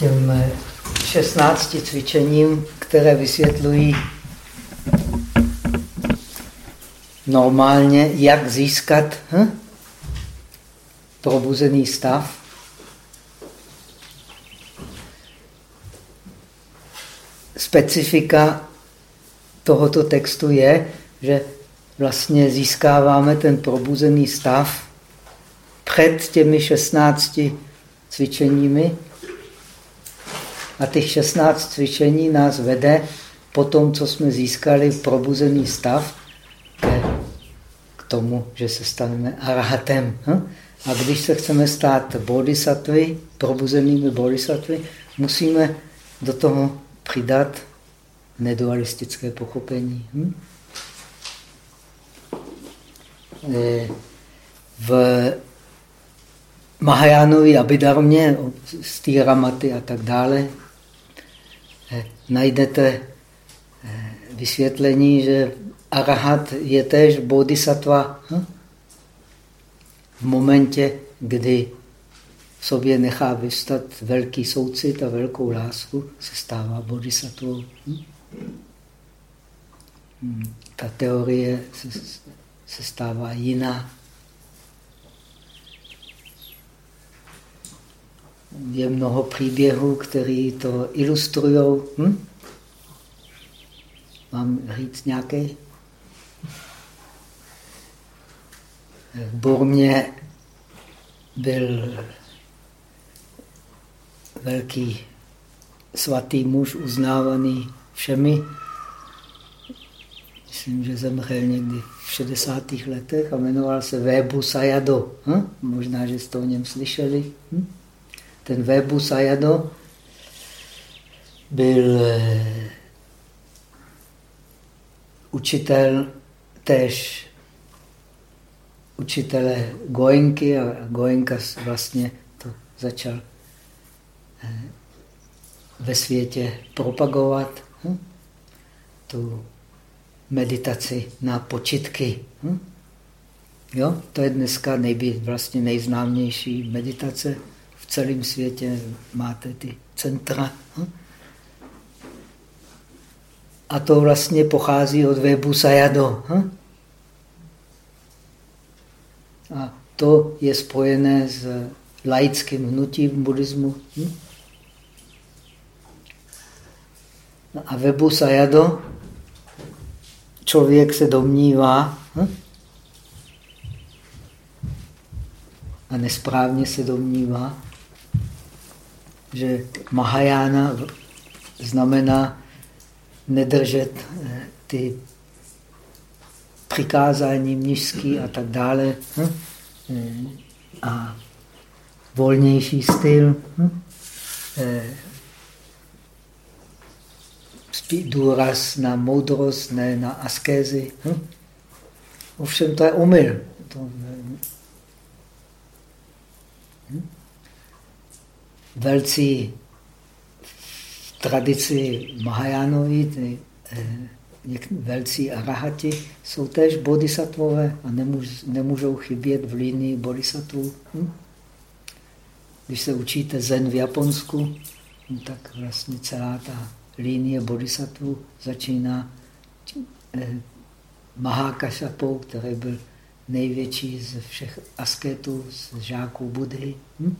těm 16 cvičením, které vysvětlují normálně, jak získat hm, probuzený stav. Specifika tohoto textu je, že vlastně získáváme ten probuzený stav před těmi 16 cvičeními. A těch 16 cvičení nás vede po tom, co jsme získali probuzený stav, k tomu, že se staneme arahatem. Hm? A když se chceme stát bodhisattvy, probuzenými bodhisattvy, musíme do toho přidat nedualistické pochopení. Hm? Eh, v Mahajánové abidarmě, ramaty a tak dále, najdete eh, vysvětlení, že arahat je též bodhisattva hm? v momentě, kdy v sobě nechá vystat velký soucit a velkou lásku, se stává bodhisattvou. Hm? hm ta teorie se, se stává jiná. Je mnoho příběhů, které to ilustrují. Hm? Mám říct nějaký? V Burmě byl velký svatý muž, uznávaný všemi. Myslím, že zemřel někdy v 60. letech a jmenoval se Vébu Sayado. Hm? Možná, že jste o něm slyšeli. Hm? Ten Vébu Sayado byl eh, učitel též učitele Goenky a Goenka vlastně to začal eh, ve světě propagovat hm? tu meditaci na počitky. Hm? Jo? To je dneska nejby, vlastně nejznámější meditace celém světě. Máte ty centra. Hm? A to vlastně pochází od webu Sayado. Hm? A to je spojené s laickým hnutím buddhismu. Hm? No a webu Sayado člověk se domnívá a nesprávně se domnívá, že Mahajana znamená nedržet eh, ty přikázání mnižský a tak dále. Hm? Eh, a volnější styl. Hm? Eh, důraz na moudrost, ne na askézy. Hm? Ovšem to je omyl. To, Velcí v tradici Mahajánovi, eh, velcí arahati, jsou též bodhisattvové a nemůž, nemůžou chybět v linii bodhisattvů. Hm? Když se učíte zen v Japonsku, no tak vlastně celá ta linie bodhisattva začíná eh, Mahakashapou, který byl největší ze všech asketů, z žáků Budhy. Hm?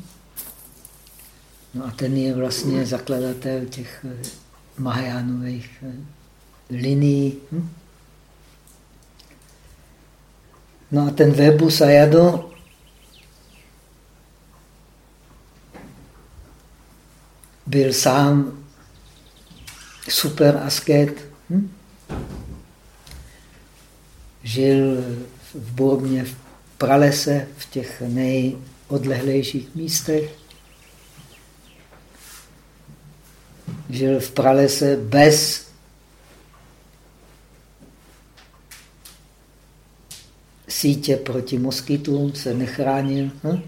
No a ten je vlastně zakladatel těch eh, Mahajánových eh, linií. Hm? No a ten Webu Sayado byl sám super asket. Hm? Žil v Burmě, v pralese, v těch nejodlehlejších místech. Žil v pralese bez sítě proti moskytům, se nechránil. Hm?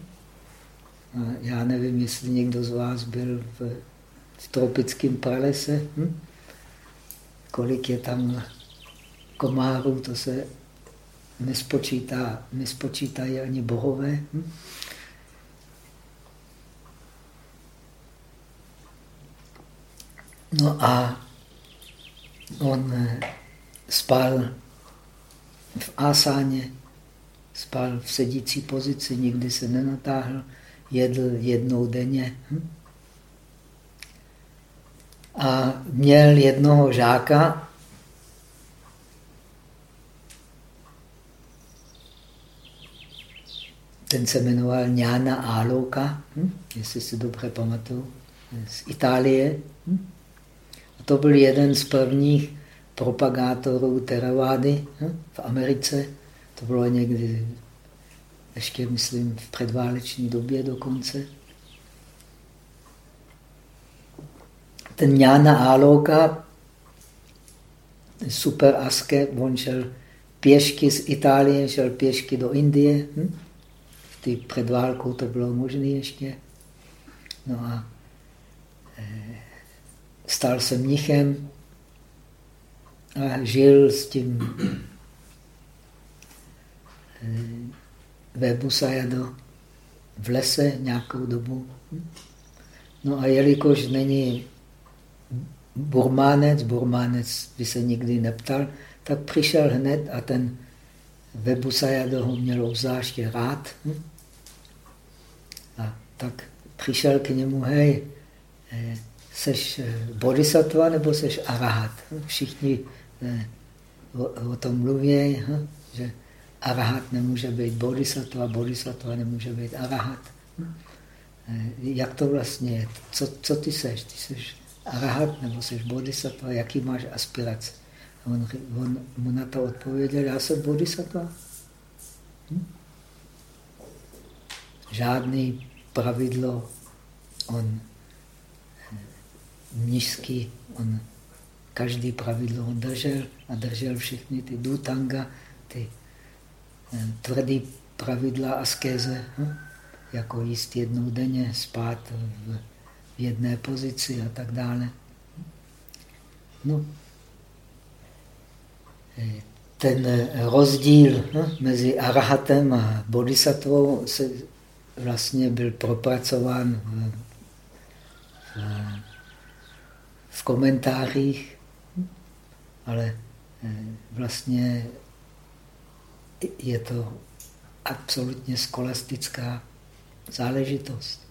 já nevím, jestli někdo z vás byl v, v tropickém pralese. Hm? kolik je tam komárů, to se nespočítá, nespočítají ani bohové. Hm? No a on eh, spal v asáně, spal v sedící pozici, nikdy se nenatáhl, jedl jednou denně. Hm? A měl jednoho žáka, ten se jmenoval Jana Álouka, hm? jestli si dobře pamatuju, z Itálie. To byl jeden z prvních propagátorů teravády hm? v Americe. To bylo někdy, ještě myslím, v předváleční době dokonce. Ten Jana Álouka, super aske, on šel pěšky z Itálie, šel pěšky do Indie. Hm? ty před válkou to bylo možné ještě. No a e, stal se mnichem a žil s tím e, ve Busajado v lese nějakou dobu. No a jelikož není burmánec, burmánec by se nikdy neptal, tak přišel hned a ten Webusajado ho měl obzvláště rád. Hm? tak přišel k němu, hej, eh, seš eh, bodhisattva nebo seš arahat? Všichni eh, o, tom mluví, hm, že arahat nemůže být bodhisattva, bodhisattva nemůže být arahat. Jak to vlastně je? Co, co ty seš? Ty seš arahat nebo seš bodhisattva? Jaký máš aspirace? On, on mu na to odpověděl, já jsem bodhisattva. Hm? Žádný pravidlo, on mnižský, on každý pravidlo on držel a držel všechny ty dutanga, ty eh, tvrdý pravidla askéze, hm? jako jíst jednou denně, spát v jedné pozici a tak dále. No. Eh, ten rozdíl hm? mezi arahatem a bodhisattvou se vlastně byl propracován v, v, v komentářích, ale eh, vlastně je to absolutně skolastická záležitost.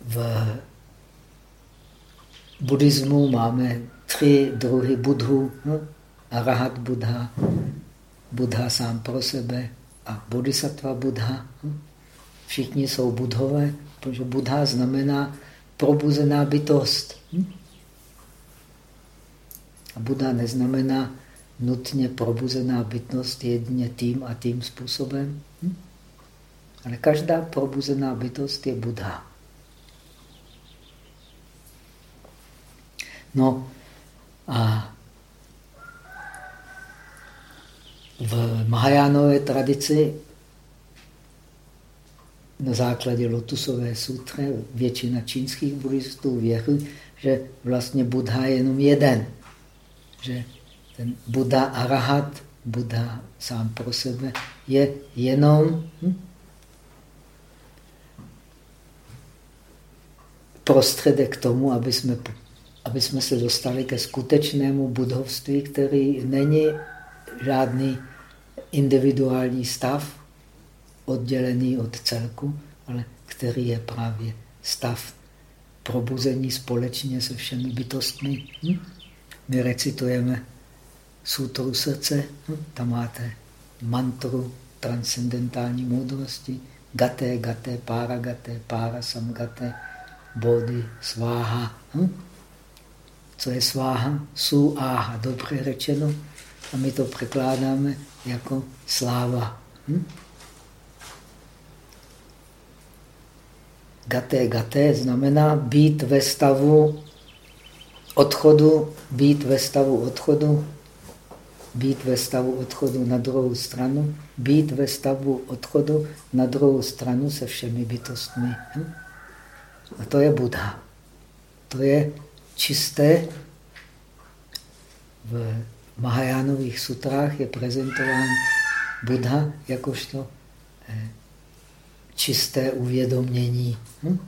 V buddhismu máme tři druhy budhu. No? Arahat Buddha, Buddha sám pro sebe a Bodhisattva Buddha. Všichni jsou budhové, protože Buddha znamená probuzená bytost. A Buddha neznamená nutně probuzená bytost jedině tím a tím způsobem. Ale každá probuzená bytost je Buddha. No a v Mahajánové tradici na základě lotusové sutry většina čínských buddhistů věří, že vlastně Buddha je jenom jeden. Že ten Buddha arahat, Buddha sám pro sebe, je jenom hm, prostředek k tomu, aby jsme, aby jsme se dostali ke skutečnému budovství, který není žádný individuální stav, oddělený od celku, ale který je právě stav probuzení společně se všemi bytostmi. Hm? My recitujeme sutru srdce, hm? tam máte mantru transcendentální moudrosti, gaté, gaté, para gaté, para samgaté, body, sváha. Hm? Co je sváha? Su, áha, dobře řečeno. A my to překládáme jako sláva. Hm? Gaté, gaté znamená být ve stavu odchodu, být ve stavu odchodu, být ve stavu odchodu na druhou stranu, být ve stavu odchodu na druhou stranu se všemi bytostmi. Hm? A to je Buddha. To je čisté v Mahajánových sutrách je prezentován Buddha jakožto eh, čisté uvědomění. Hm?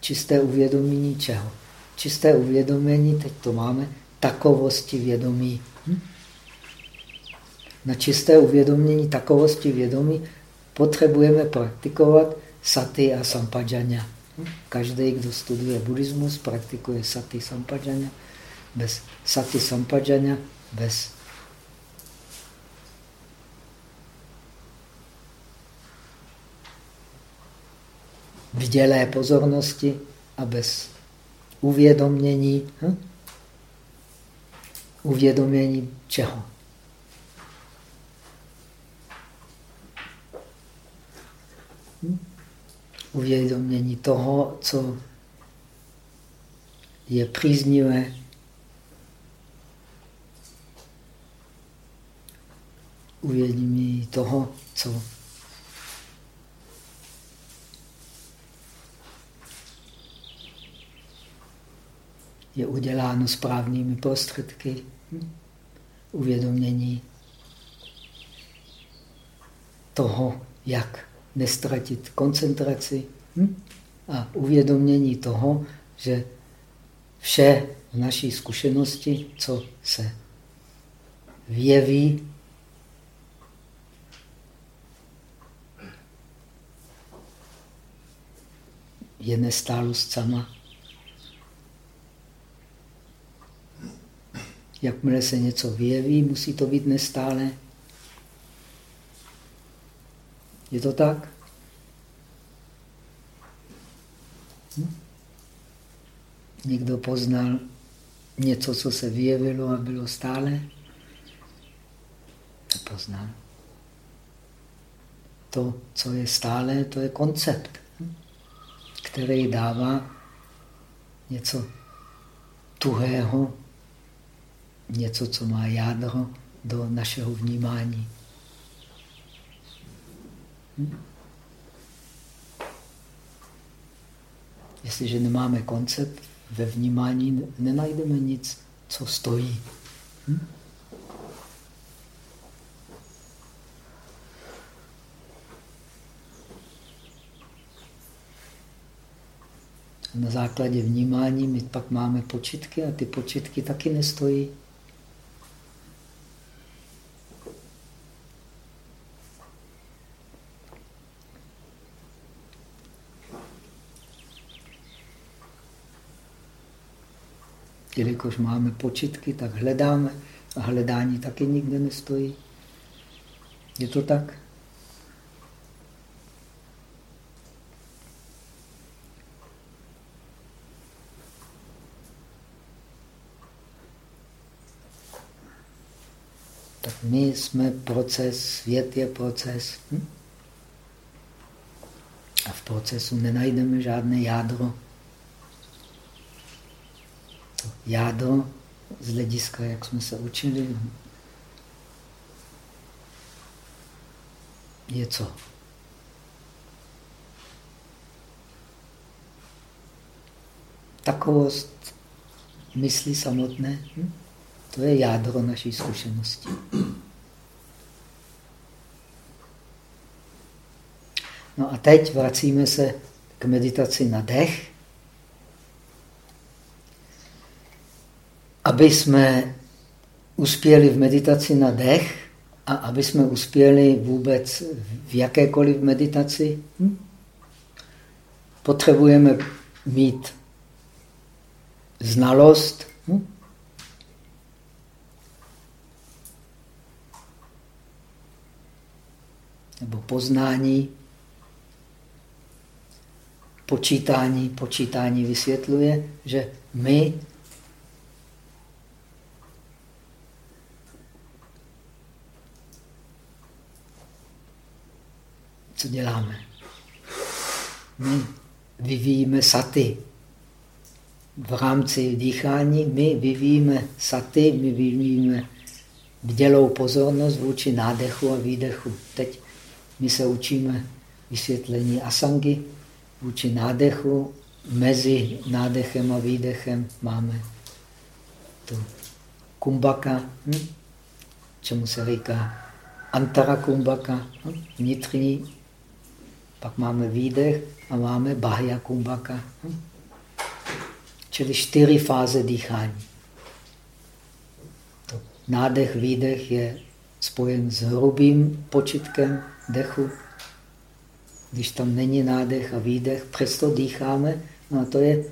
Čisté uvědomění čeho? Čisté uvědomění, teď to máme, takovosti vědomí. Hm? Na čisté uvědomění takovosti vědomí potřebujeme praktikovat saty a sampajanya. Hm? Každý, kdo studuje buddhismus, praktikuje saty sampajanya. Bez saty sampajanya, bez vdělé pozornosti a bez uvědomění. Hm? Uvědomění čeho? Hm? Uvědomění toho, co je příznivé. Uvědomění toho, co je uděláno správnými prostředky hm? uvědomění toho, jak nestratit koncentraci hm? a uvědomění toho, že vše v naší zkušenosti, co se vyjeví, je nestálost sama. Jakmile se něco vyjeví, musí to být nestále. Je to tak? Hm? Někdo poznal něco, co se vyjevilo a bylo stále? Nepoznal. To, co je stále, to je koncept? Který dává něco tuhého, něco, co má jádro do našeho vnímání. Hm? Jestliže nemáme koncept ve vnímání, nenajdeme nic, co stojí. Hm? Na základě vnímání my pak máme počitky a ty počitky taky nestojí. Jelikož máme počitky, tak hledáme a hledání taky nikde nestojí. Je to tak? My jsme proces, svět je proces. Hm? A v procesu nenajdeme žádné jádro jádro z hlediska, jak jsme se učili, je co? Takovost mysli samotné, hm? To je jádro naší zkušenosti. No a teď vracíme se k meditaci na dech. aby jsme uspěli v meditaci na dech a aby jsme uspěli vůbec v jakékoliv meditaci, hm? potřebujeme mít znalost, hm? Nebo poznání, počítání. Počítání vysvětluje, že my co děláme? My vyvíjíme saty. V rámci dýchání my vyvíjíme saty, my vyvíjíme vdělou pozornost vůči nádechu a výdechu. Teď my se učíme vysvětlení asangy vůči nádechu. Mezi nádechem a výdechem máme tu kumbaka, hm? čemu se říká antara kumbaka, hm? vnitřní Pak máme výdech a máme bahya kumbhaka. Hm? Čili čtyři fáze dýchání. To nádech, výdech je spojen s hrubým počitkem dechu. Když tam není nádech a výdech, přesto dýcháme, no a to je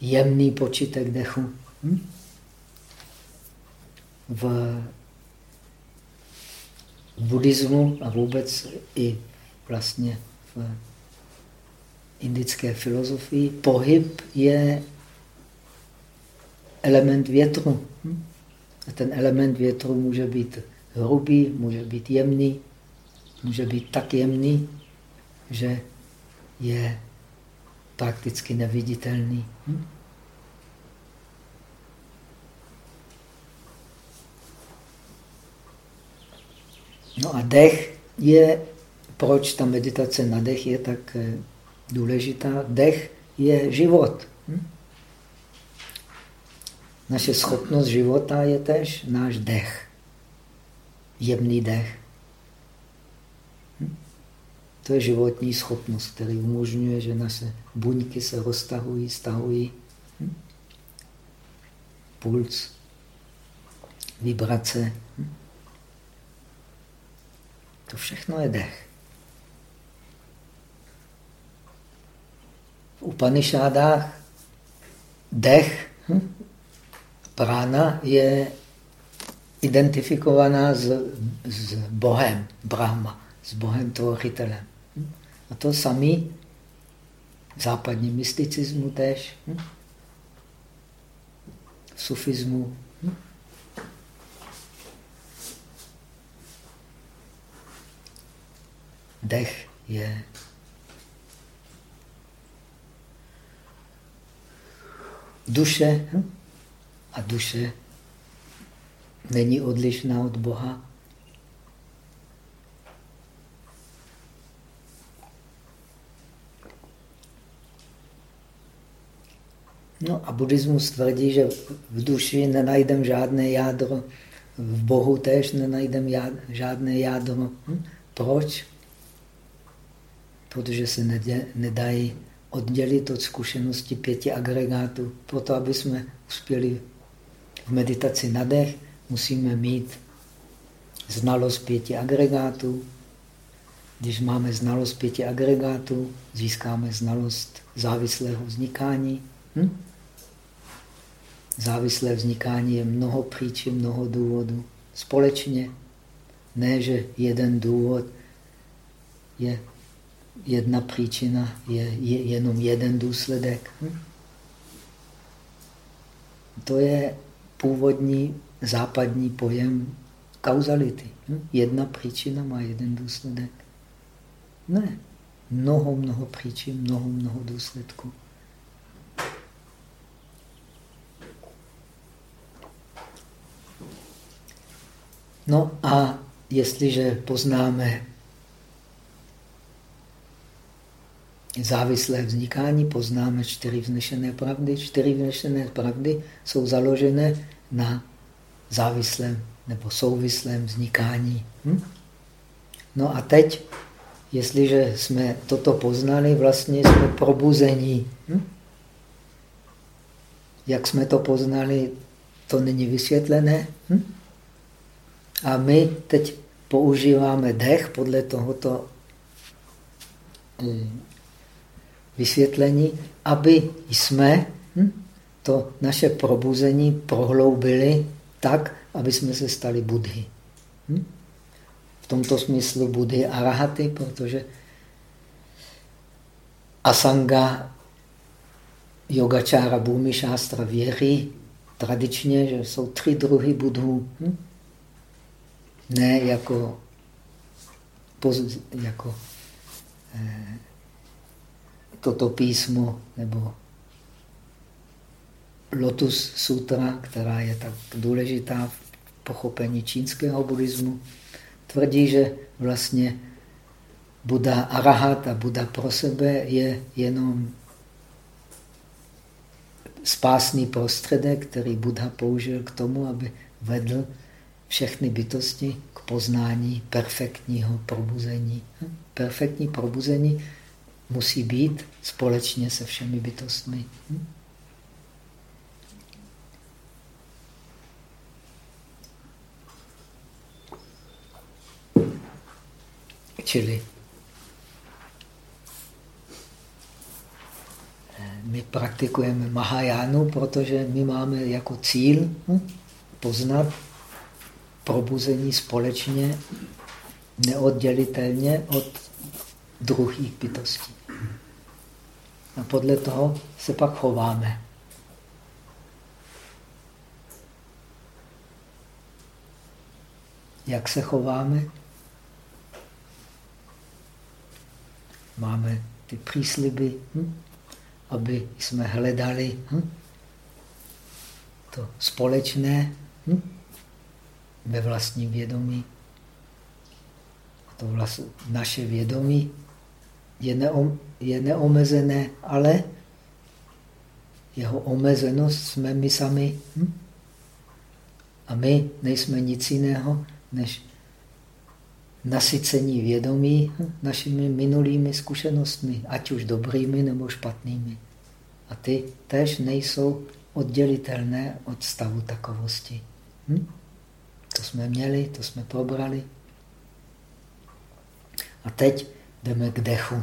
jemný počitek dechu. Hm? V buddhismu a vůbec i vlastně v indické filozofii pohyb je element větru. Hm? A ten element větru může být hrubý, může být jemný, může být tak jemný, že je prakticky neviditelný. Hm? No a dech je, proč ta meditace na dech je tak eh, důležitá? Dech je život. Hm? Naše schopnost života je tež náš dech. Jemný dech. To je životní schopnost, který umožňuje, že naše buňky se roztahují, stahují. Hm? Puls, vibrace. Hm? To všechno je dech. V Upanishádách dech, hm? prána je identifikovaná s, s Bohem, Brahma, s Bohem tvořitelem. Hm? A to samý v západním mysticismu tež, hm? v sufismu. Hm? Dech je duše a duše není odlišná od Boha. No a buddhismus tvrdí, že v duši nenajdeme žádné jádro, v Bohu též nenajdeme žádné jádro. Hm? Proč? Protože se nedají oddělit od zkušenosti pěti agregátů. Proto, aby jsme uspěli v meditaci na dech, musíme mít znalost pěti agregátů. Když máme znalost pěti agregátů, získáme znalost závislého vznikání. Hm? Závislé vznikání je mnoho příčin, mnoho důvodů. Společně. Ne, že jeden důvod je jedna příčina, je, je jenom jeden důsledek. Hm? To je původní západní pojem kauzality. Hm? Jedna příčina má jeden důsledek. Ne. Mnoho, mnoho příčin, mnoho, mnoho důsledků. No a jestliže poznáme závislé vznikání, poznáme čtyři vznešené pravdy. Čtyři vznešené pravdy jsou založené na závislém nebo souvislém vznikání. Hm? No a teď, jestliže jsme toto poznali, vlastně jsme probuzení. Hm? Jak jsme to poznali, to není vysvětlené. Hm? A my teď používáme dech podle tohoto hm, vysvětlení, aby jsme hm, to naše probuzení prohloubili tak, aby jsme se stali budhy. Hm? V tomto smyslu budhy arahaty, protože asanga yogačára bhumi šástra věří tradičně, že jsou tři druhy budhů. Ne jako, jako eh, toto písmo nebo Lotus Sutra, která je tak důležitá v pochopení čínského buddhismu, tvrdí, že vlastně Buddha arahat a Buddha pro sebe je jenom spásný prostředek, který Buddha použil k tomu, aby vedl všechny bytosti k poznání perfektního probuzení. Perfektní probuzení musí být společně se všemi bytostmi. Hm? Čili eh, my praktikujeme Mahajánu, protože my máme jako cíl hm, poznat probuzení společně, neoddělitelně od druhých bytostí. A podle toho se pak chováme. Jak se chováme? Máme ty přísliby, hm? aby jsme hledali hm? to společné hm? Ve vlastním vědomí. A to vlast, naše vědomí je, neom, je neomezené, ale jeho omezenost jsme my sami. Hm? A my nejsme nic jiného, než nasycení vědomí našimi minulými zkušenostmi, ať už dobrými nebo špatnými. A ty tež nejsou oddělitelné od stavu takovosti. Hm? To jsme měli, to jsme probrali. A teď jdeme k dechu.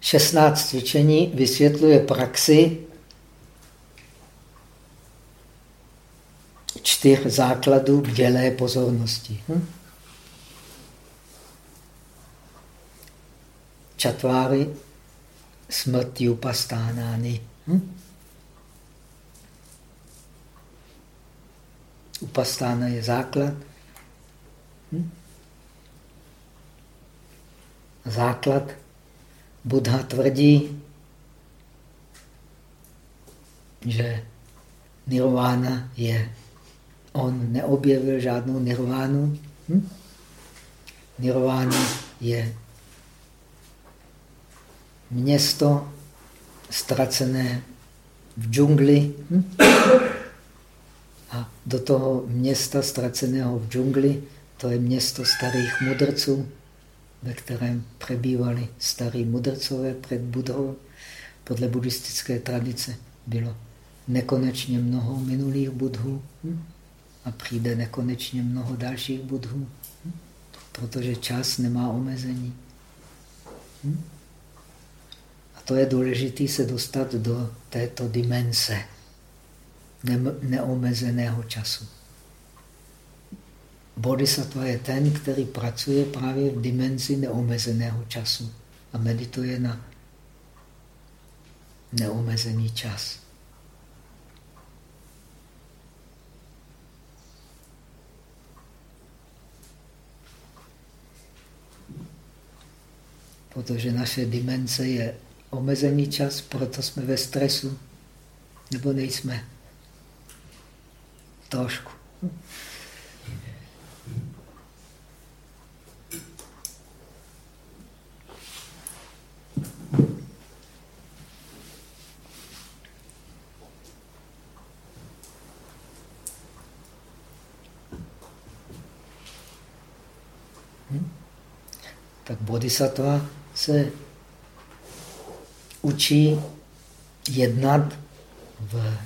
16 cvičení vysvětluje praxi čtyř základů bdělé pozornosti. Hm? Čatváry smrti upastánány. Hm? Upastána je základ. Hm? Základ Buddha tvrdí, že nirvana je on neobjevil žádnou nirvánu. Hm? Nirvána je město ztracené v džungli. Hm? A do toho města ztraceného v džungli, to je město starých mudrců, ve kterém přebývali starí mudrcové před Budhou. Podle buddhistické tradice bylo nekonečně mnoho minulých budhů. A přijde nekonečně mnoho dalších budhů, protože čas nemá omezení. A to je důležité se dostat do této dimenze neomezeného času. Bodhisattva je ten, který pracuje právě v dimenzi neomezeného času a medituje na neomezený čas. protože naše dimenze je omezený čas, proto jsme ve stresu, nebo nejsme. Trošku. Hm? Tak bodhisattva se učí jednat v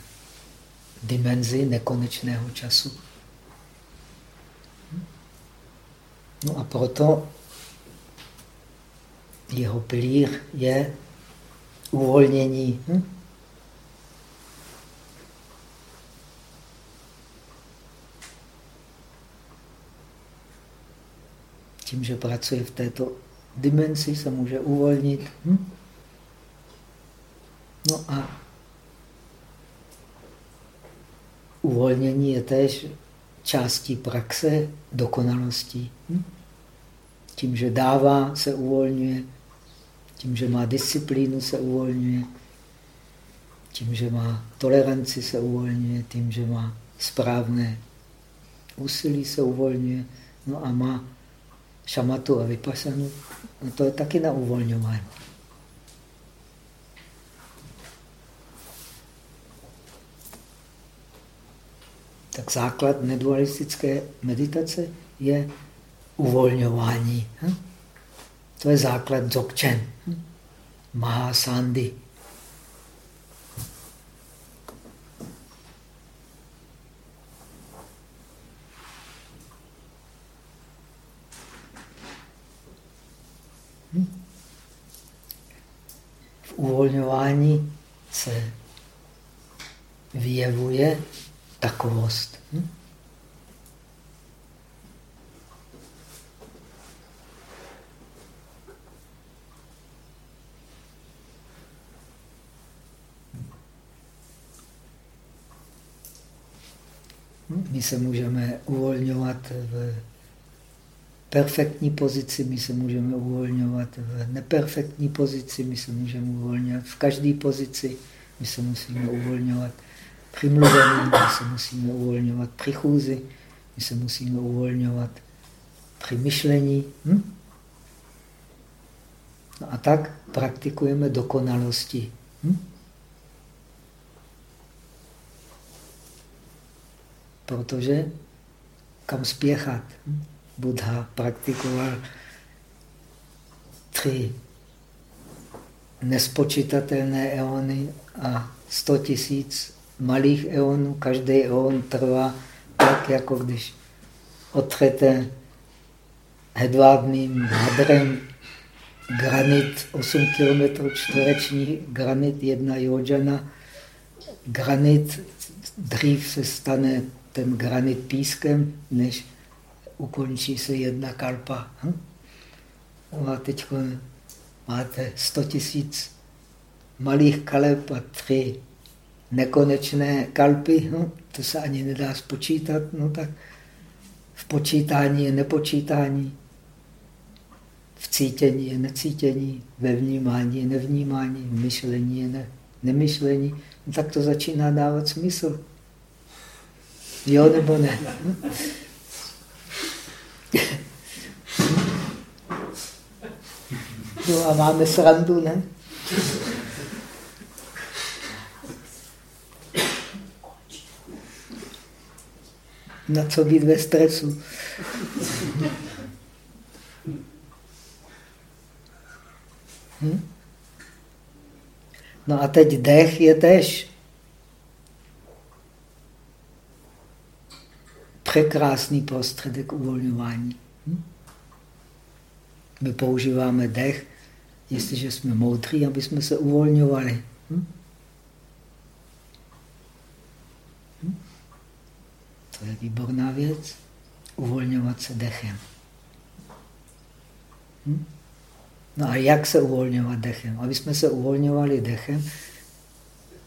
dimenzi nekonečného času. No a proto jeho pilíř je uvolnění. Hm? Tím, že pracuje v této dimenzi se může uvolnit. Hm? No a uvolnění je též částí praxe dokonalosti. Hm? Tím, že dává, se uvolňuje. Tím, že má disciplínu, se uvolňuje. Tím, že má toleranci, se uvolňuje. Tím, že má správné úsilí, se uvolňuje. No a má šamatu a vypasanu, no to je taky na uvolňování. Tak základ nedualistické meditace je uvolňování. Hm? To je základ dzogchen. Mahasandy. V uvolňování se vyjevuje takovost. Hm? My se můžeme uvolňovat v perfektní pozici, my se můžeme uvolňovat v neperfektní pozici, my se můžeme uvolňovat v každé pozici, my se musíme uvolňovat při mluvení, my se musíme uvolňovat při chůzi, my se musíme uvolňovat při myšlení. Hm? No a tak praktikujeme dokonalosti. Hm? Protože kam spěchat? Buddha praktikoval tři nespočítatelné eony a sto tisíc malých eonů. Každý eon trvá tak, jako když otřete hedvábným hadrem granit 8 km čtvereční, granit jedna jodžana, granit dřív se stane ten granit pískem, než ukončí se jedna kalpa. Hm? No a teď máte 100 tisíc malých kaleb a tři nekonečné kalpy, no, to se ani nedá spočítat, no tak v počítání je nepočítání, v cítění je necítění, ve vnímání je nevnímání, v myšlení je ne, nemyšlení, no, tak to začíná dávat smysl. Jo nebo ne? No a máme srandu, ne? Na co být ve stresu? Hm? No a teď dech je tež překrásný prostředek uvolňování. Hm? My používáme dech, jestliže jsme moudří, aby jsme se uvolňovali. Hm? To je výborná věc. Uvolňovat se dechem. Hm? No a jak se uvolňovat dechem? Aby jsme se uvolňovali dechem,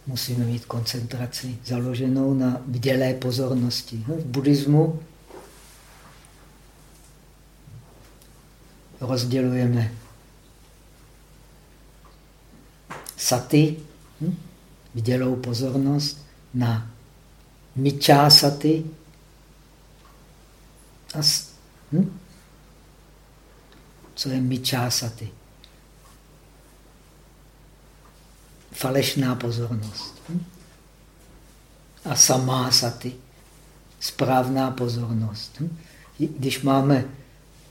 musíme mít koncentraci založenou na vdělé pozornosti. V buddhismu rozdělujeme saty, hm? vdělou pozornost, na mičá a hm? co je mičá saty? falešná pozornost. Hm? A samá saty, správná pozornost. Hm? Když máme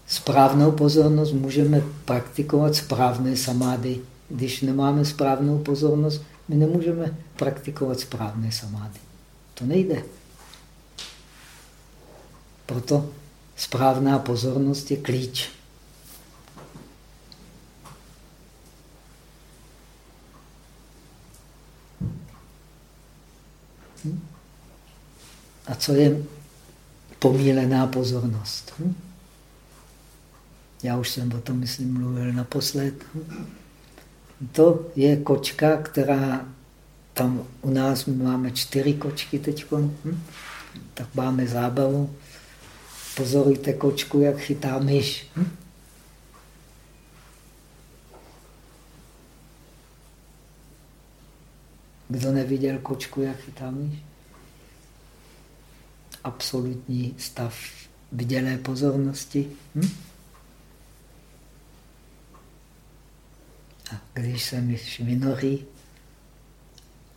správnou pozornost, můžeme praktikovat správné samády. Když nemáme správnou pozornost, my nemůžeme praktikovat správné samády. To nejde. Proto správná pozornost je klíč. A co je pomílená pozornost? Hm? Já už jsem o tom, myslím, mluvil naposled. Hm? To je kočka, která tam u nás my máme čtyři kočky teď, hm? tak máme zábavu. Pozorujte kočku, jak chytá myš. Hm? Kdo neviděl kočku, jak chytá myš? absolutní stav vidělé pozornosti. Hm? A když se myš vynoří,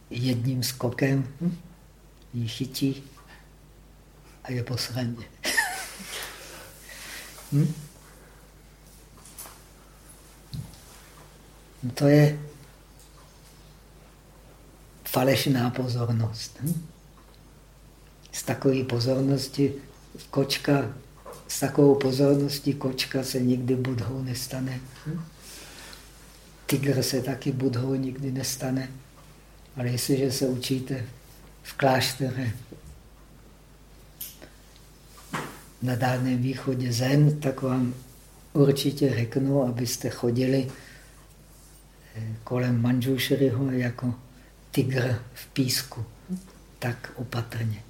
jedním skokem hm? ji chytí a je po sraně. hm? No to je falešná pozornost. Hm? Z takové pozornosti kočka, s takovou pozorností kočka se nikdy budhou nestane. Hm? Tygr se taky budhou nikdy nestane. Ale jestliže se učíte v kláštere na Dálném východě Zen, tak vám určitě řeknu, abyste chodili eh, kolem Manžušeryho jako tygr v písku. Tak opatrně.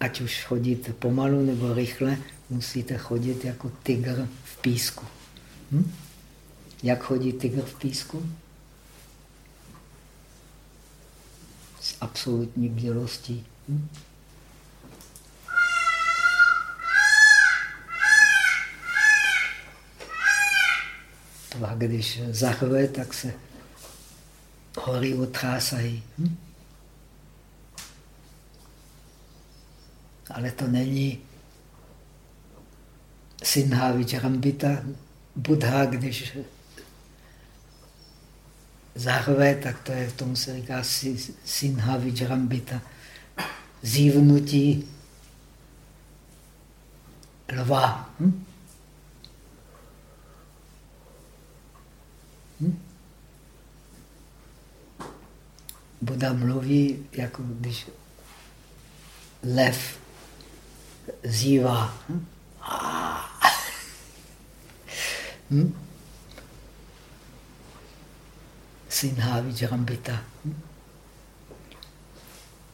Ať už chodíte pomalu nebo rychle, musíte chodit jako tygr v písku. Hm? Jak chodí tygr v písku? S absolutní bdělostí. Hm? A když zahve, tak se hory otrásají. Hm? Ale to není Sinha Vijarambita. Buddha, když zahve, tak to je, tomu se říká Sinha Vijarambita. Zívnutí lva. Hm? Buda mluví, jako když lev zívá. Hm? Hm? Sinha Vijrambita. Hm?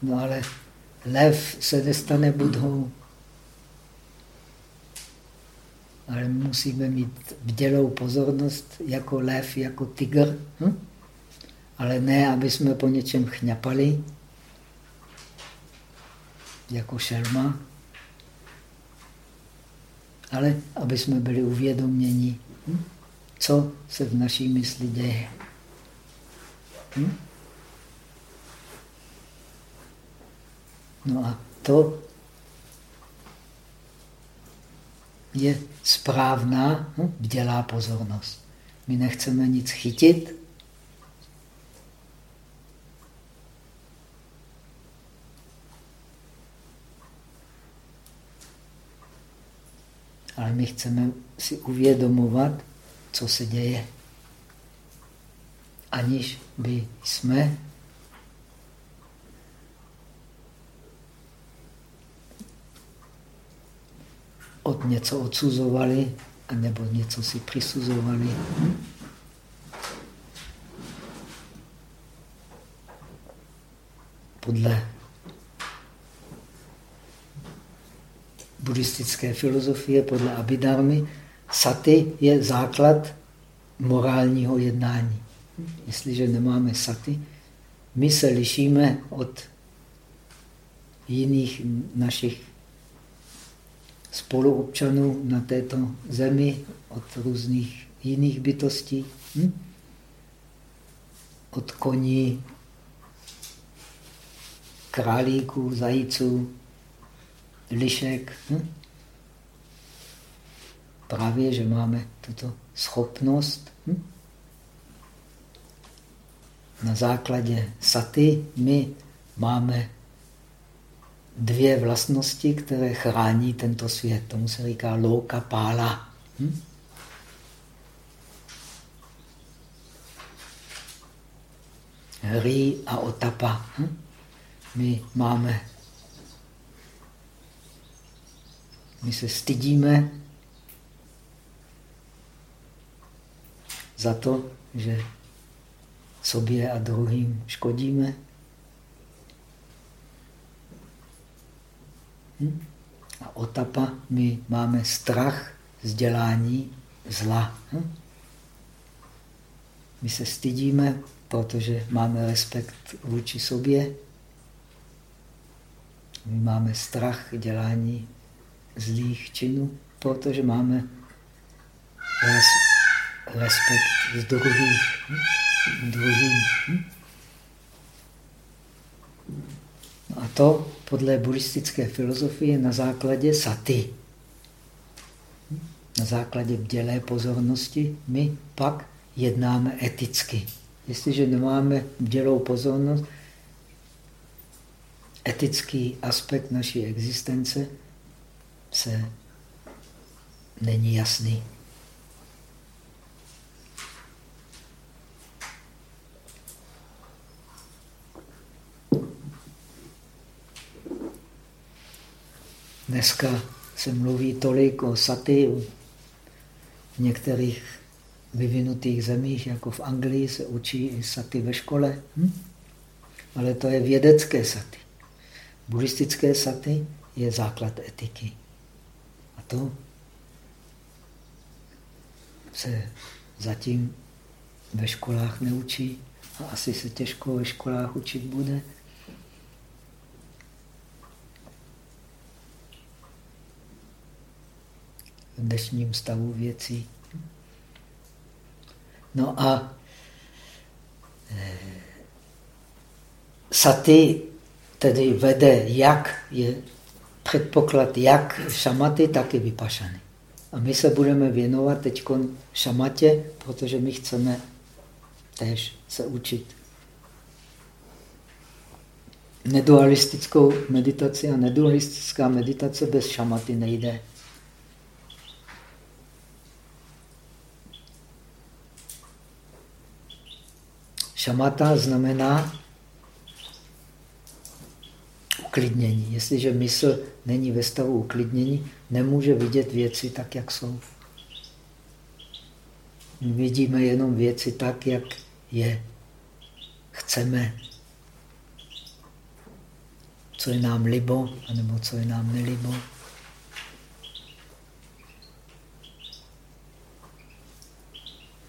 No ale lev se nestane budhou. Ale musíme mít vdělou pozornost jako lev, jako tygr. Hm? Ale ne, aby jsme po něčem chňapali, jako šelma, ale aby jsme byli uvědoměni, hm? co se v naší mysli děje. Hm? No a to je správná, hm? dělá pozornost. My nechceme nic chytit, ale my chceme si uvědomovat, co se děje, aniž by jsme od něco odsuzovali, nebo něco si prisuzovali. Podle buddhistické filozofie, podle Abhidharmy, saty je základ morálního jednání. Jestliže nemáme saty, my se lišíme od jiných našich spoluobčanů na této zemi, od různých jiných bytostí, hm? od koní, králíků, zajíců, lišek. Hm? Právě, že máme tuto schopnost. Hm? Na základě saty my máme dvě vlastnosti, které chrání tento svět. Tomu se říká louka pála. Hm? Hry a otapa. Hm? My máme My se stydíme za to, že sobě a druhým škodíme. Hm? A otapa, my máme strach z dělání zla. Hm? My se stydíme, protože máme respekt vůči sobě. My máme strach dělání zlých činů, protože máme res, respekt z druhých. Hm? druhým. Hm? No a to podle buddhistické filozofie na základě saty. Hm? Na základě bdělé pozornosti my pak jednáme eticky. Jestliže nemáme dělou pozornost, etický aspekt naší existence se není jasný. Dneska se mluví tolik o saty. V některých vyvinutých zemích, jako v Anglii, se učí i saty ve škole. Hm? Ale to je vědecké saty. Buddhistické saty je základ etiky. To se zatím ve školách neučí a asi se těžko ve školách učit bude. V dnešním stavu věcí. No a e, saty tedy vede jak je předpoklad jak šamaty, tak i vypašany. A my se budeme věnovat teď šamatě, protože my chceme též se učit nedualistickou meditaci a nedualistická meditace bez šamaty nejde. Šamata znamená uklidnění. Jestliže mysl není ve stavu uklidnění, nemůže vidět věci tak, jak jsou. My vidíme jenom věci tak, jak je chceme. Co je nám libo, anebo co je nám nelibo.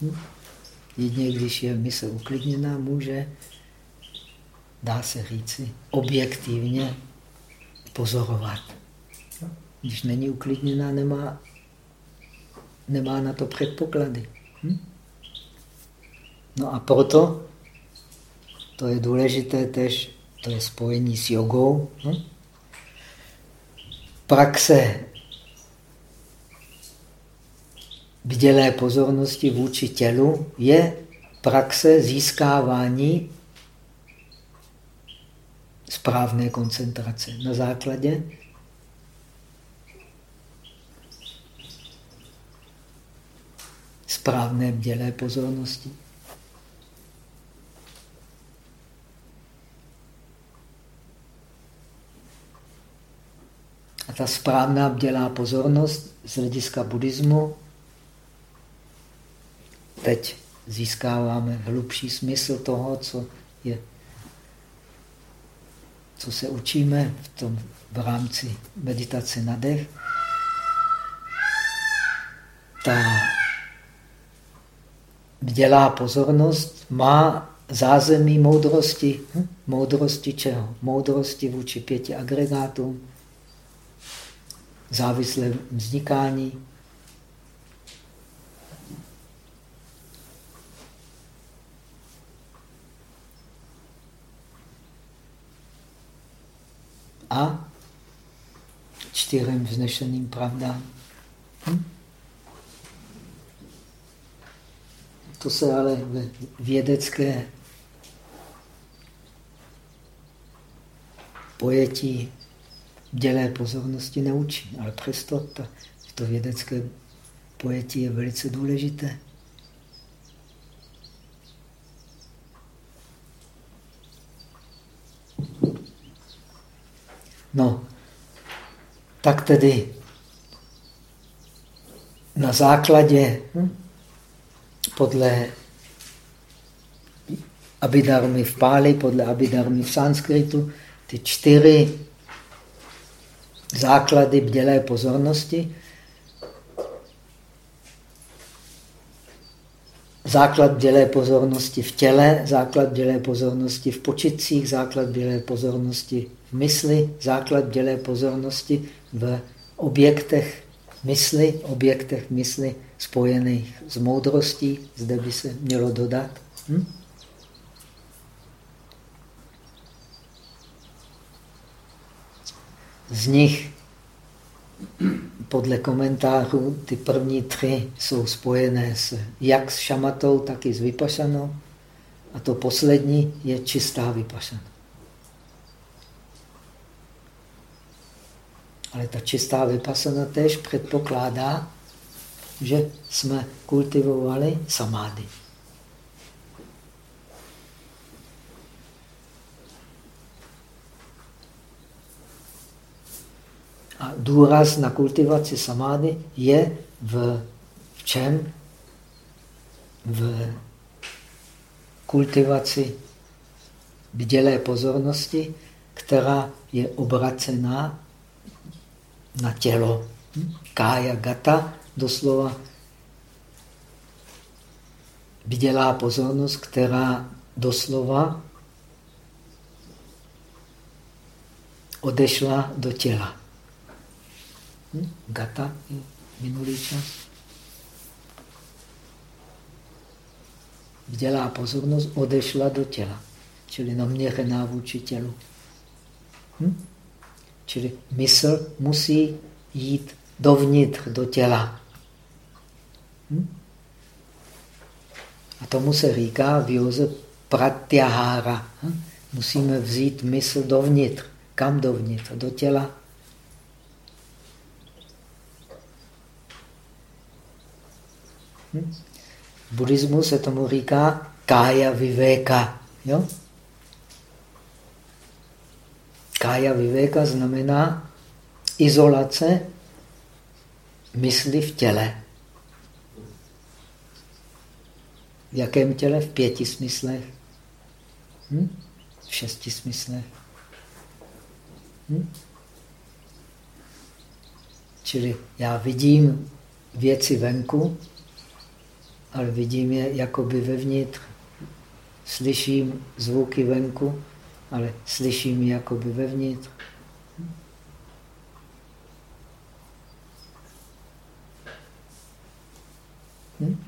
Hm? Jedině když je mysl uklidněná, může dá se říci, objektivně pozorovat. Když není uklidněná, nemá, nemá na to předpoklady. Hm? No a proto, to je důležité tež, to je spojení s jogou. Hm? Praxe bdělé pozornosti vůči tělu je praxe získávání správné koncentrace. Na základě správné bdělé pozornosti. A ta správná bdělá pozornost z hlediska buddhismu teď získáváme hlubší smysl toho, co je co se učíme v, tom, v rámci meditace na dech, ta dělá pozornost, má zázemí moudrosti. Hm? Moudrosti čeho? Moudrosti vůči pěti agregátům, závislé vznikání, a čtyřem vznešeným pravdám. Hm? To se ale ve vědecké pojetí dělé pozornosti neučí, ale přesto to, to vědecké pojetí je velice důležité. No, tak tedy na základě hm, podle Abhidharmy v Páli, podle Abhidharmy v sanskritu, ty čtyři základy bdělé pozornosti základ dělé pozornosti v těle, základ dělé pozornosti v počitcích, základ dělé pozornosti v mysli, základ dělé pozornosti v objektech mysli, objektech mysli spojených s moudrostí, zde by se mělo dodat. Hm? Z nich podle komentářů ty první tři jsou spojené s, jak s šamatou, tak i s vypašanou. A to poslední je čistá vypašana. Ale ta čistá vypasana tež předpokládá, že jsme kultivovali samády. A důraz na kultivaci samády je v, v čem? V kultivaci bdělé pozornosti, která je obracená na tělo. Kája gata, doslova bdělá pozornost, která doslova odešla do těla. Hm? Gata je minulý čas. Dělá pozornost, odešla do těla, čili naměřená vůči tělu. Hm? Čili mysl musí jít dovnitř do těla. Hm? A tomu se říká v józe pratyahára. Hm? Musíme vzít mysl dovnitř. Kam dovnitř? Do těla. V buddhismu se tomu říká kája vivéka. Jo? Kája vivéka znamená izolace mysli v těle. V jakém těle? V pěti smyslech. Hm? V šesti smyslech. Hm? Čili já vidím věci venku, ale vidím je jakoby vevnitř. Slyším zvuky venku, ale slyším je jakoby vevnitř. Hm?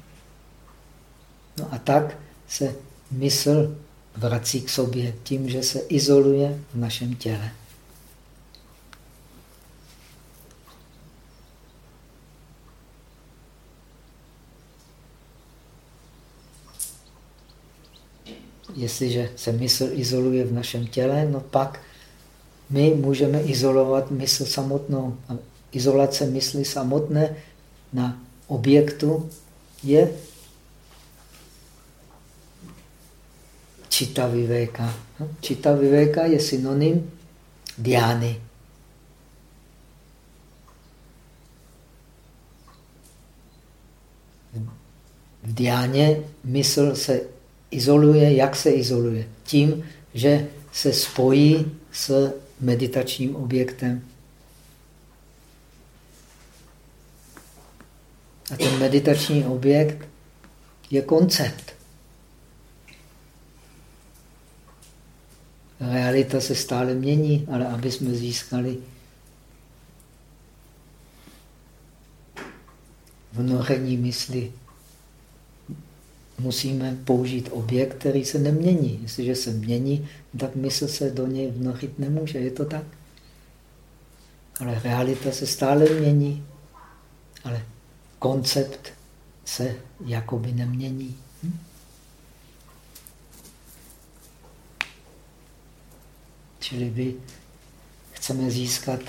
No a tak se mysl vrací k sobě tím, že se izoluje v našem těle. Jestliže se mysl izoluje v našem těle, no pak my můžeme izolovat mysl samotnou. A izolace mysli samotné na objektu je čita vivéka. Čita vivéka je synonym diány. V diáně mysl se izoluje, jak se izoluje? Tím, že se spojí s meditačním objektem. A ten meditační objekt je koncept. Realita se stále mění, ale aby jsme získali vnoření mysli musíme použít objekt, který se nemění. Jestliže se mění, tak mysl se do něj vnořit nemůže. Je to tak? Ale realita se stále mění. Ale koncept se jakoby nemění. Hm? Čili vy chceme získat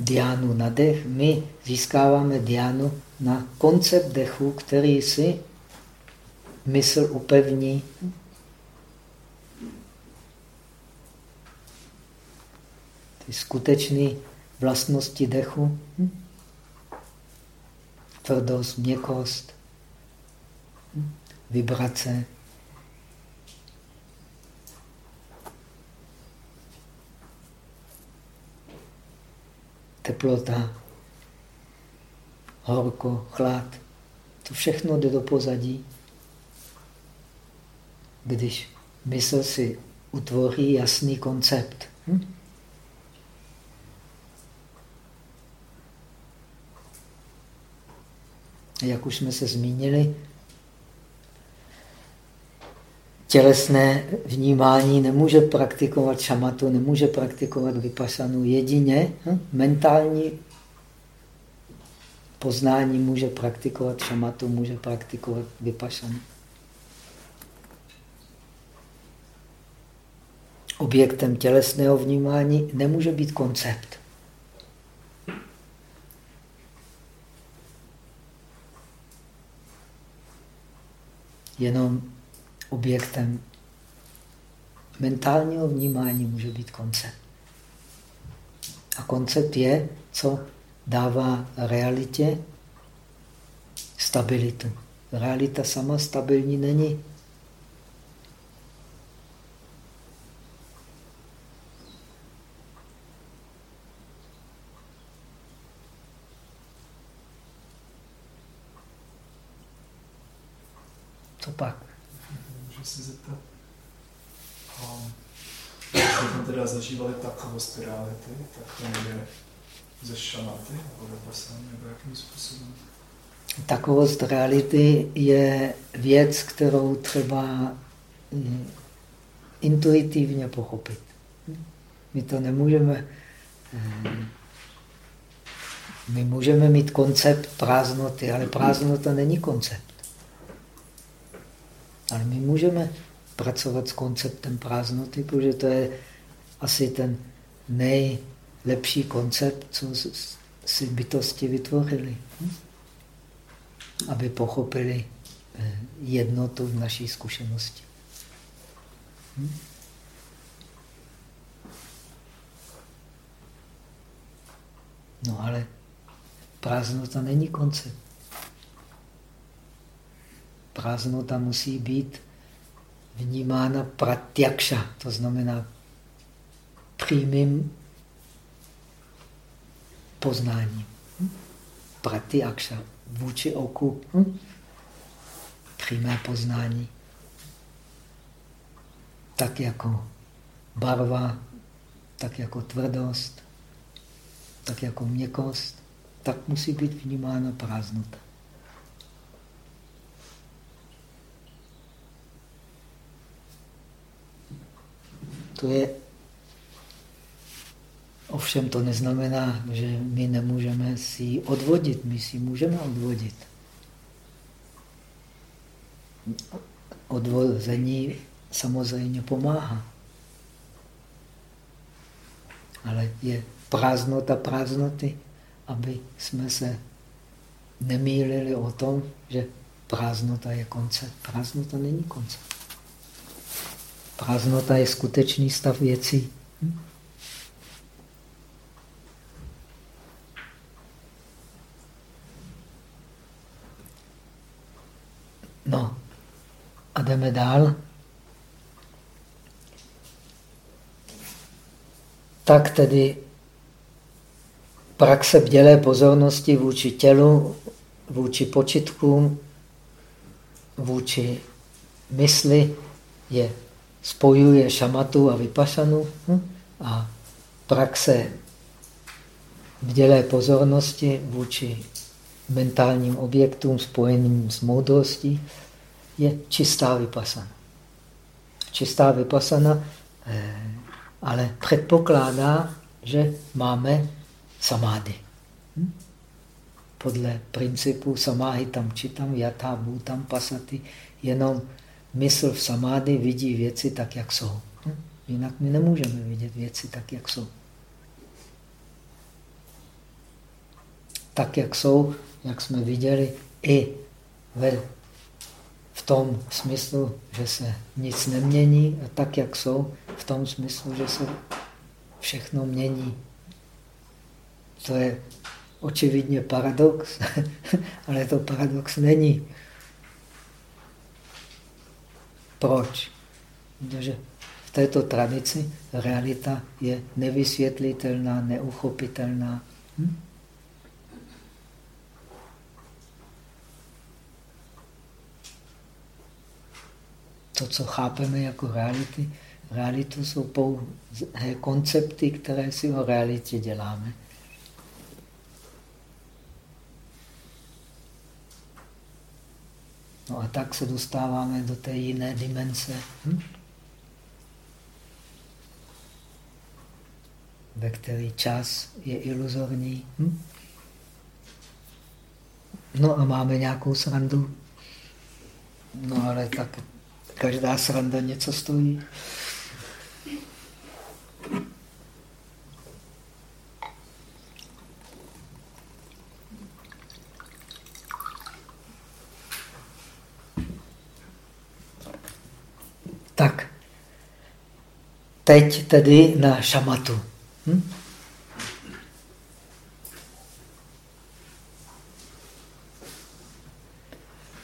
diánu na dech, my získáváme diánu na koncept dechu, který si mysl upevní. Ty skutečné vlastnosti dechu. Tvrdost, měkost, vibrace. Teplota, horko, chlad. To všechno jde do pozadí když mysl si utvoří jasný koncept. Hm? Jak už jsme se zmínili, tělesné vnímání nemůže praktikovat šamatu, nemůže praktikovat vypasanu. Jedině hm? mentální poznání může praktikovat šamatu, může praktikovat vypašanu. Objektem tělesného vnímání nemůže být koncept. Jenom objektem mentálního vnímání může být koncept. A koncept je, co dává realitě stabilitu. Realita sama stabilní není. Co pak? Můžu se zeptat. Um, jsme teda zažívali takovost reality, tak to nejde ze šamaty nebo vypasání, nebo jakým způsobem? Takovost reality je věc, kterou třeba hm, intuitivně pochopit. My to nemůžeme... Hm, my můžeme mít koncept prázdnoty, ale prázdnota není koncept. Ale my můžeme pracovat s konceptem prázdnoty, protože to je asi ten nejlepší koncept, co si bytosti vytvořili. Aby pochopili eh, jednotu v naší zkušenosti. No ale prázdnota není koncept. Prázdnota musí být vnímána pratjakša, to znamená přímým poznáním. Pratyakša, vůči oku, hm? přímé poznání. Tak jako barva, tak jako tvrdost, tak jako měkost, tak musí být vnímána prázdnota. To je Ovšem to neznamená, že my nemůžeme si ji odvodit. My si ji můžeme odvodit. Odvození samozřejmě pomáhá. Ale je prázdnota prázdnoty, aby jsme se nemýlili o tom, že prázdnota je koncept. Prázdnota není koncept. Prázdnota je skutečný stav věcí. Hm? No a jdeme dál. Tak tedy praxe bdělé pozornosti vůči tělu, vůči počitkům, vůči mysli je spojuje šamatu a vypašanu hm? a praxe vdělé pozornosti vůči mentálním objektům spojeným s moudrostí je čistá vypasana. Čistá vypasana eh, ale předpokládá, že máme samády. Hm? Podle principu samáhy tam čitam, jatá, tam pasaty, jenom mysl v samády vidí věci tak, jak jsou. Hm? Jinak my nemůžeme vidět věci tak, jak jsou. Tak, jak jsou, jak jsme viděli, i ve, v tom smyslu, že se nic nemění, a tak, jak jsou, v tom smyslu, že se všechno mění. To je očividně paradox, ale to paradox není. Proč? Protože v této tradici realita je nevysvětlitelná, neuchopitelná. Hm? To, co chápeme jako reality, realitu jsou pouze koncepty, které si o realitě děláme. No a tak se dostáváme do té jiné dimenze, hm? ve které čas je iluzorní. Hm? No a máme nějakou srandu. No ale tak každá sranda něco stojí. Tak, teď tedy na šamatu. Hm?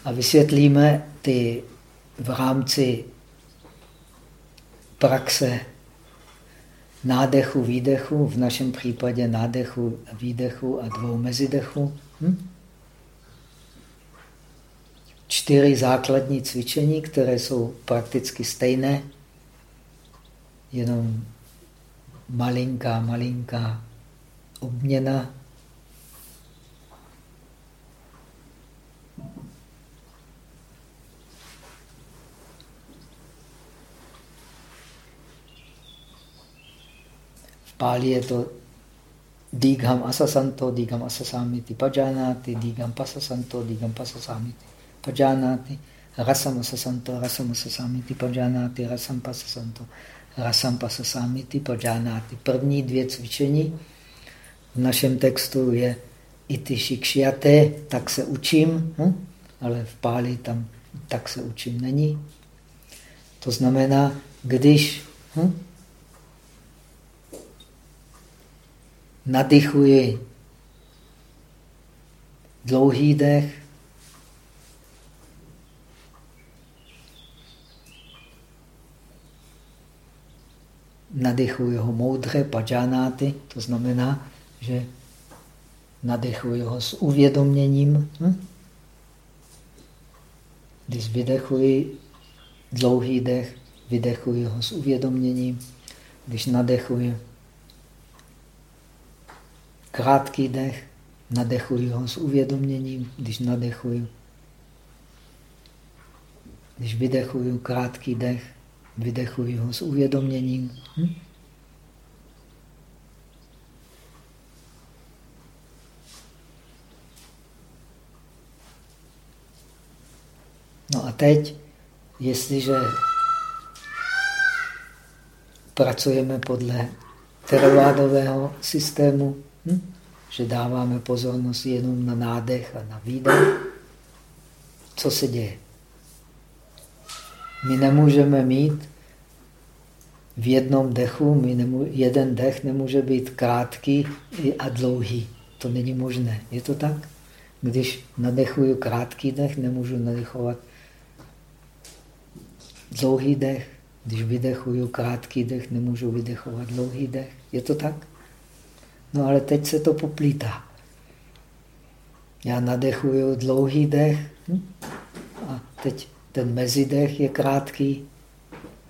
A vysvětlíme ty v rámci praxe nádechu, výdechu, v našem případě nádechu, výdechu a dvou mezidechu. Hm? Čtyři základní cvičení, které jsou prakticky stejné, jenom malinká, malinká obměna. Pali je to Digham asasanto, Digham asasamiti pajanati, Digham pasasanto, Digham pasasamiti pajanati, Rasam asasanto, Rasam asasamiti pajanati, Rasam pasasanto, Rasam pasasamiti pajanati. První dvě cvičení v našem textu je iti shikšyate, tak se učím, hm? ale v Páli tam tak se učím není. To znamená, když hm? nadychuji dlouhý dech, nadechuji ho moudře, pajánáty, to znamená, že nadechuji ho s uvědoměním. Hm? Když vydechuji dlouhý dech, vydechuji ho s uvědoměním. Když nadechuji krátký dech, nadechuji ho s uvědoměním, když nadechuji. Když vydechuji krátký dech, vydechuji ho s uvědoměním. Hm? No a teď, jestliže pracujeme podle teravádového systému, Hm? Že dáváme pozornost jenom na nádech a na výdech. Co se děje? My nemůžeme mít v jednom dechu, my nemů, jeden dech nemůže být krátký a dlouhý. To není možné. Je to tak? Když nadechuju krátký dech, nemůžu nadechovat dlouhý dech. Když vydechuju krátký dech, nemůžu vydechovat dlouhý dech. Je to tak? No ale teď se to poplítá. Já nadechuju dlouhý dech hm? a teď ten mezidech je krátký.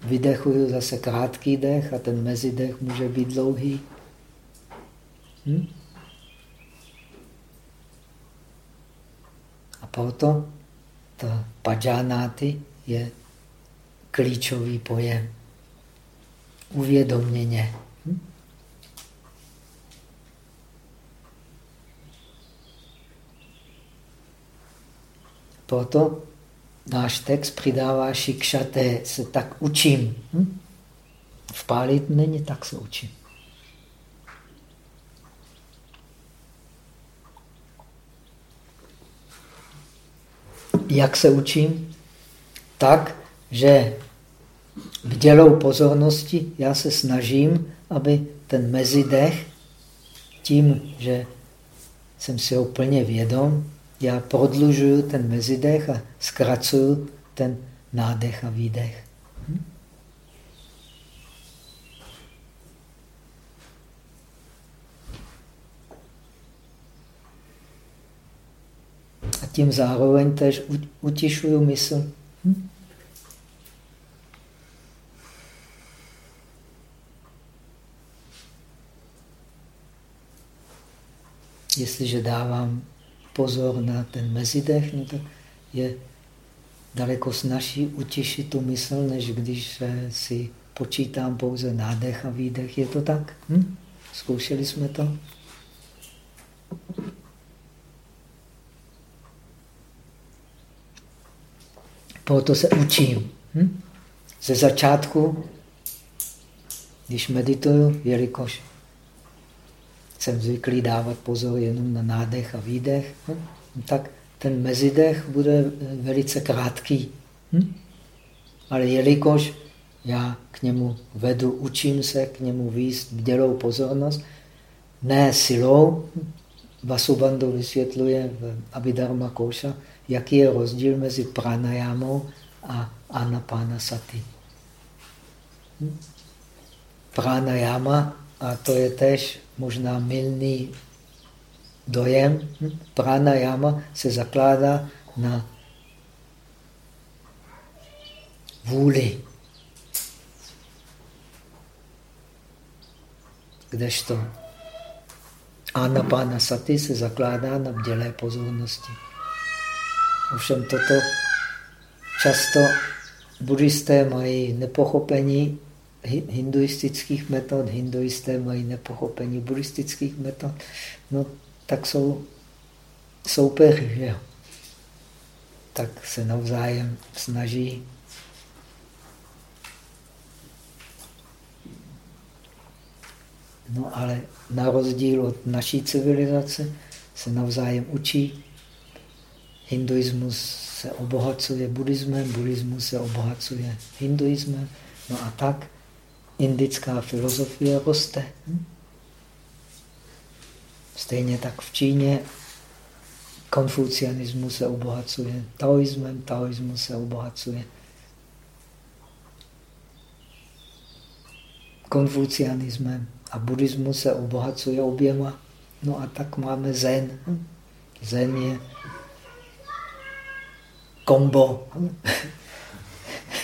Vydechuju zase krátký dech a ten mezidech může být dlouhý. Hm? A proto to pajánáty je klíčový pojem. Uvědoměně. Proto náš text přidává šikšaté, se tak učím. Hm? V Páli není tak se učím. Jak se učím? Tak, že dělou pozornosti já se snažím, aby ten mezidech, tím, že jsem si ho plně vědom, já prodlužuju ten mezidech a zkracuju ten nádech a výdech. A tím zároveň tež utišuju mysl. Hm? Jestliže dávám pozor na ten mezidech, no tak je daleko snažší utěšit tu mysl, než když si počítám pouze nádech a výdech. Je to tak? Hm? Zkoušeli jsme to? Proto se učím. Hm? Ze začátku, když medituju, jelikož jsem zvyklý dávat pozor jenom na nádech a výdech, hm? tak ten mezidech bude velice krátký. Hm? Ale jelikož já k němu vedu, učím se k němu výst bdělou pozornost, ne silou, Vasubandhu vysvětluje v Abhidharma Koša, jaký je rozdíl mezi pranajámou a anapanasati. Hm? Pranayama, a to je tež možná milný dojem, hm? pranayama se zakládá na vůli. Kdežto Anapana sati se zakládá na bdělé pozornosti. Ovšem toto často buddhisté mají nepochopení hinduistických metod, hinduisté mají nepochopení buddhistických metod, no tak jsou soupeři, že jo? Tak se navzájem snaží No ale na rozdíl od naší civilizace se navzájem učí. Hinduismus se obohacuje buddhismem, buddhismus se obohacuje hinduismem. No a tak indická filozofie roste. Hm? Stejně tak v Číně konfucianismus se obohacuje taoismem, taoismus se obohacuje konfucianismem a buddhismus se obohacuje oběma. No a tak máme zen. Zen je kombo.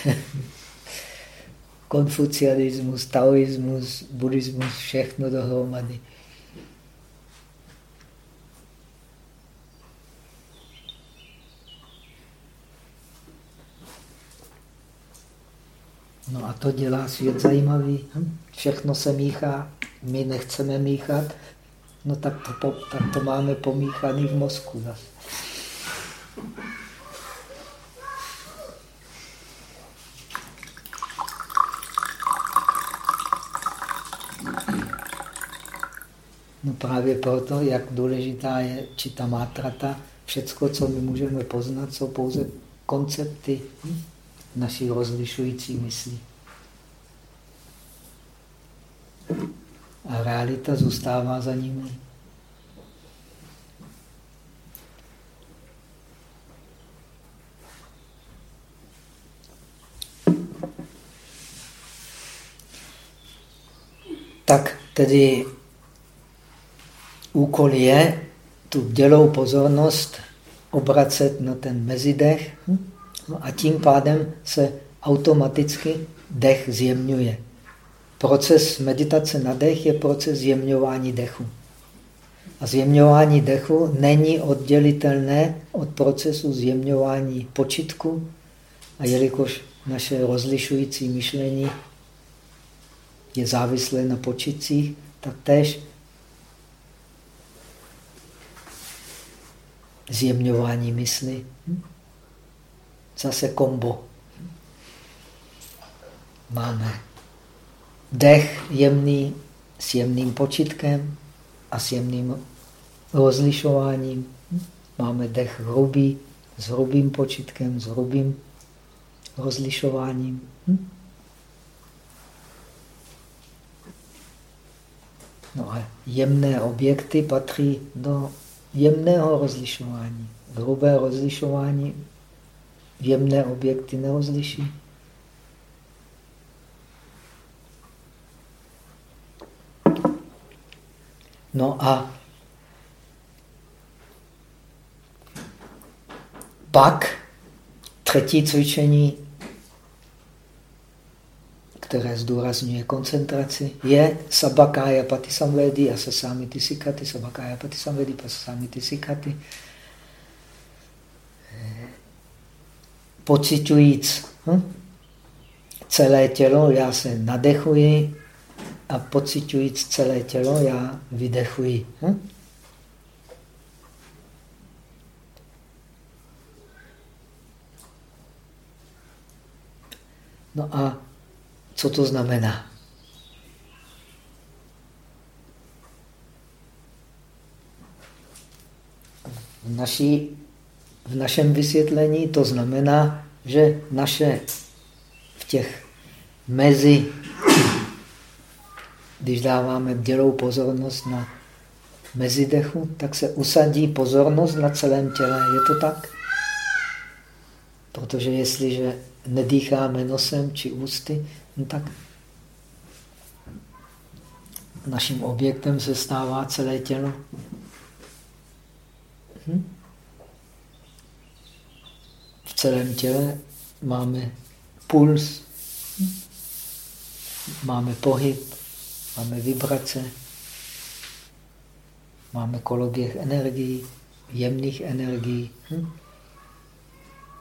Konfucianismus, taoismus, buddhismus, všechno dohromady. No a to dělá svět zajímavý. Hm? Všechno se míchá, my nechceme míchat, no tak to, tak to máme pomíchaný v mozku zase. No právě proto, jak důležitá je čita mátrata, všecko, co my můžeme poznat, jsou pouze koncepty naší rozlišující myslí. A realita zůstává za nimi. Tak tedy úkol je tu dělou pozornost obracet na ten mezidech hm? no a tím pádem se automaticky dech zjemňuje. Proces meditace na dech je proces zjemňování dechu. A zjemňování dechu není oddělitelné od procesu zjemňování počitku. A jelikož naše rozlišující myšlení je závislé na počitcích, tak též zjemňování mysli. Zase kombo. Máme dech jemný s jemným počitkem a s jemným rozlišováním. Máme dech hrubý s hrubým počitkem, s hrubým rozlišováním. No a jemné objekty patří do jemného rozlišování. Hrubé rozlišování jemné objekty nerozliší. No a pak třetí cvičení, které zdůrazňuje koncentraci, je sabakája patisamvedi a sasamiti sikati, sabakája patisamvedi pasasamiti sikati. Pocitujíc hm? celé tělo, já se nadechuji, a pocitujíc celé tělo, já vydechuji. Hm? No a co to znamená? V, naší, v našem vysvětlení to znamená, že naše v těch mezi, když dáváme dělou pozornost na mezidechu, tak se usadí pozornost na celém těle. Je to tak? Protože jestliže nedýcháme nosem či ústy, no tak naším objektem se stává celé tělo. Hm? V celém těle máme puls, máme pohyb, máme vibrace, máme koloběh energií, jemných energií. Hm?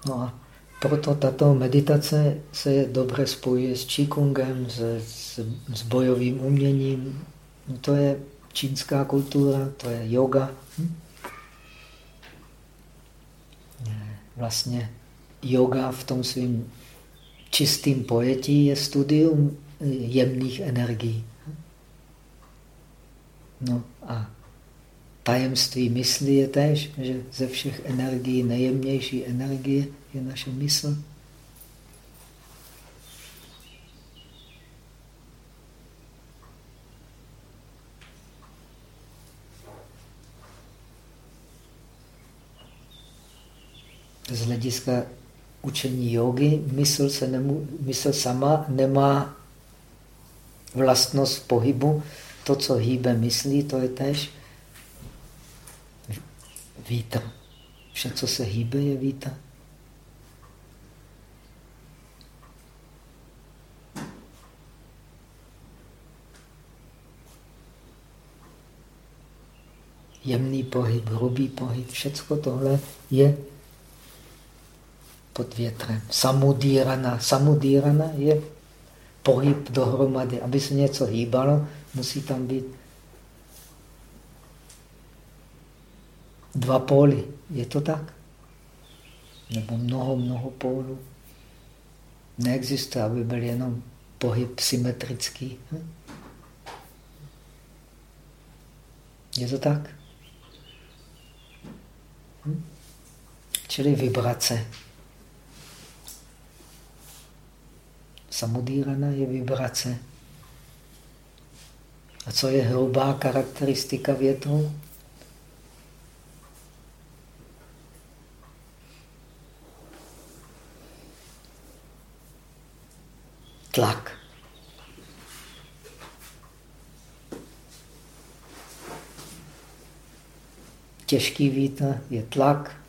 No a proto tato meditace se dobře spojuje s Qigongem, s, s, s bojovým uměním. No to je čínská kultura, to je yoga. Hm? Vlastně yoga v tom svým čistým pojetí je studium jemných energií. No a tajemství mysli je též, že ze všech energií nejjemnější energie je naše mysl. Z hlediska učení jogy mysl, se nemů, mysl sama nemá vlastnost pohybu. To, co hýbe myslí, to je též vítr. Vše, co se hýbe, je vítr. Jemný pohyb, hrubý pohyb, všecko tohle je pod větrem. Samudírana. Samudírana je pohyb dohromady. Aby se něco hýbalo, musí tam být dva póly. Je to tak? Nebo mnoho, mnoho pólů. Neexistuje, aby byl jenom pohyb symetrický. Hm? Je to tak? Čili vibrace. Samudírana je vibrace. A co je hrubá charakteristika větru? tlak. Těžký vítr je tlak,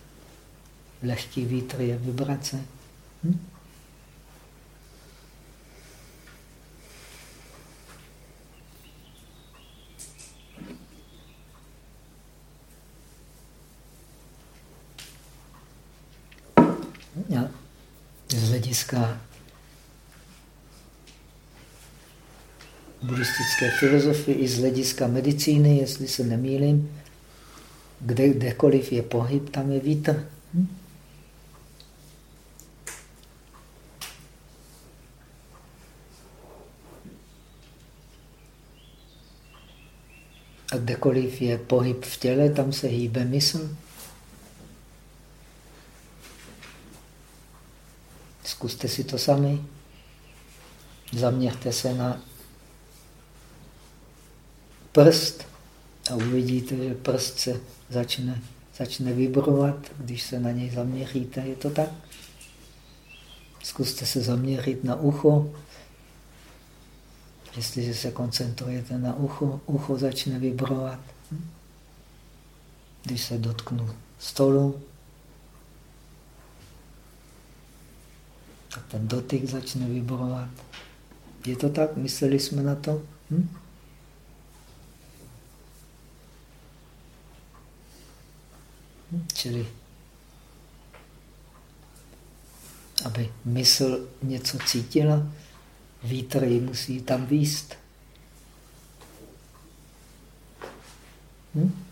lehký vítr je vibrace. Hm? Z hlediska buddhistické filozofii i z hlediska medicíny, jestli se nemýlím, kde, kdekoliv je pohyb, tam je vítr. Hm? A kdekoliv je pohyb v těle, tam se hýbe mysl. Zkuste si to sami. Zaměřte se na prst a uvidíte, že prst se začne, začne vibrovat, když se na něj zaměříte. Je to tak? Zkuste se zaměřit na ucho. Jestliže se koncentrujete na ucho, ucho začne vibrovat. Když se dotknu stolu, tak ten dotyk začne vibrovat. Je to tak? Mysleli jsme na to? Hm? Čili aby mysl něco cítila, vítr ji musí tam výst. Hm?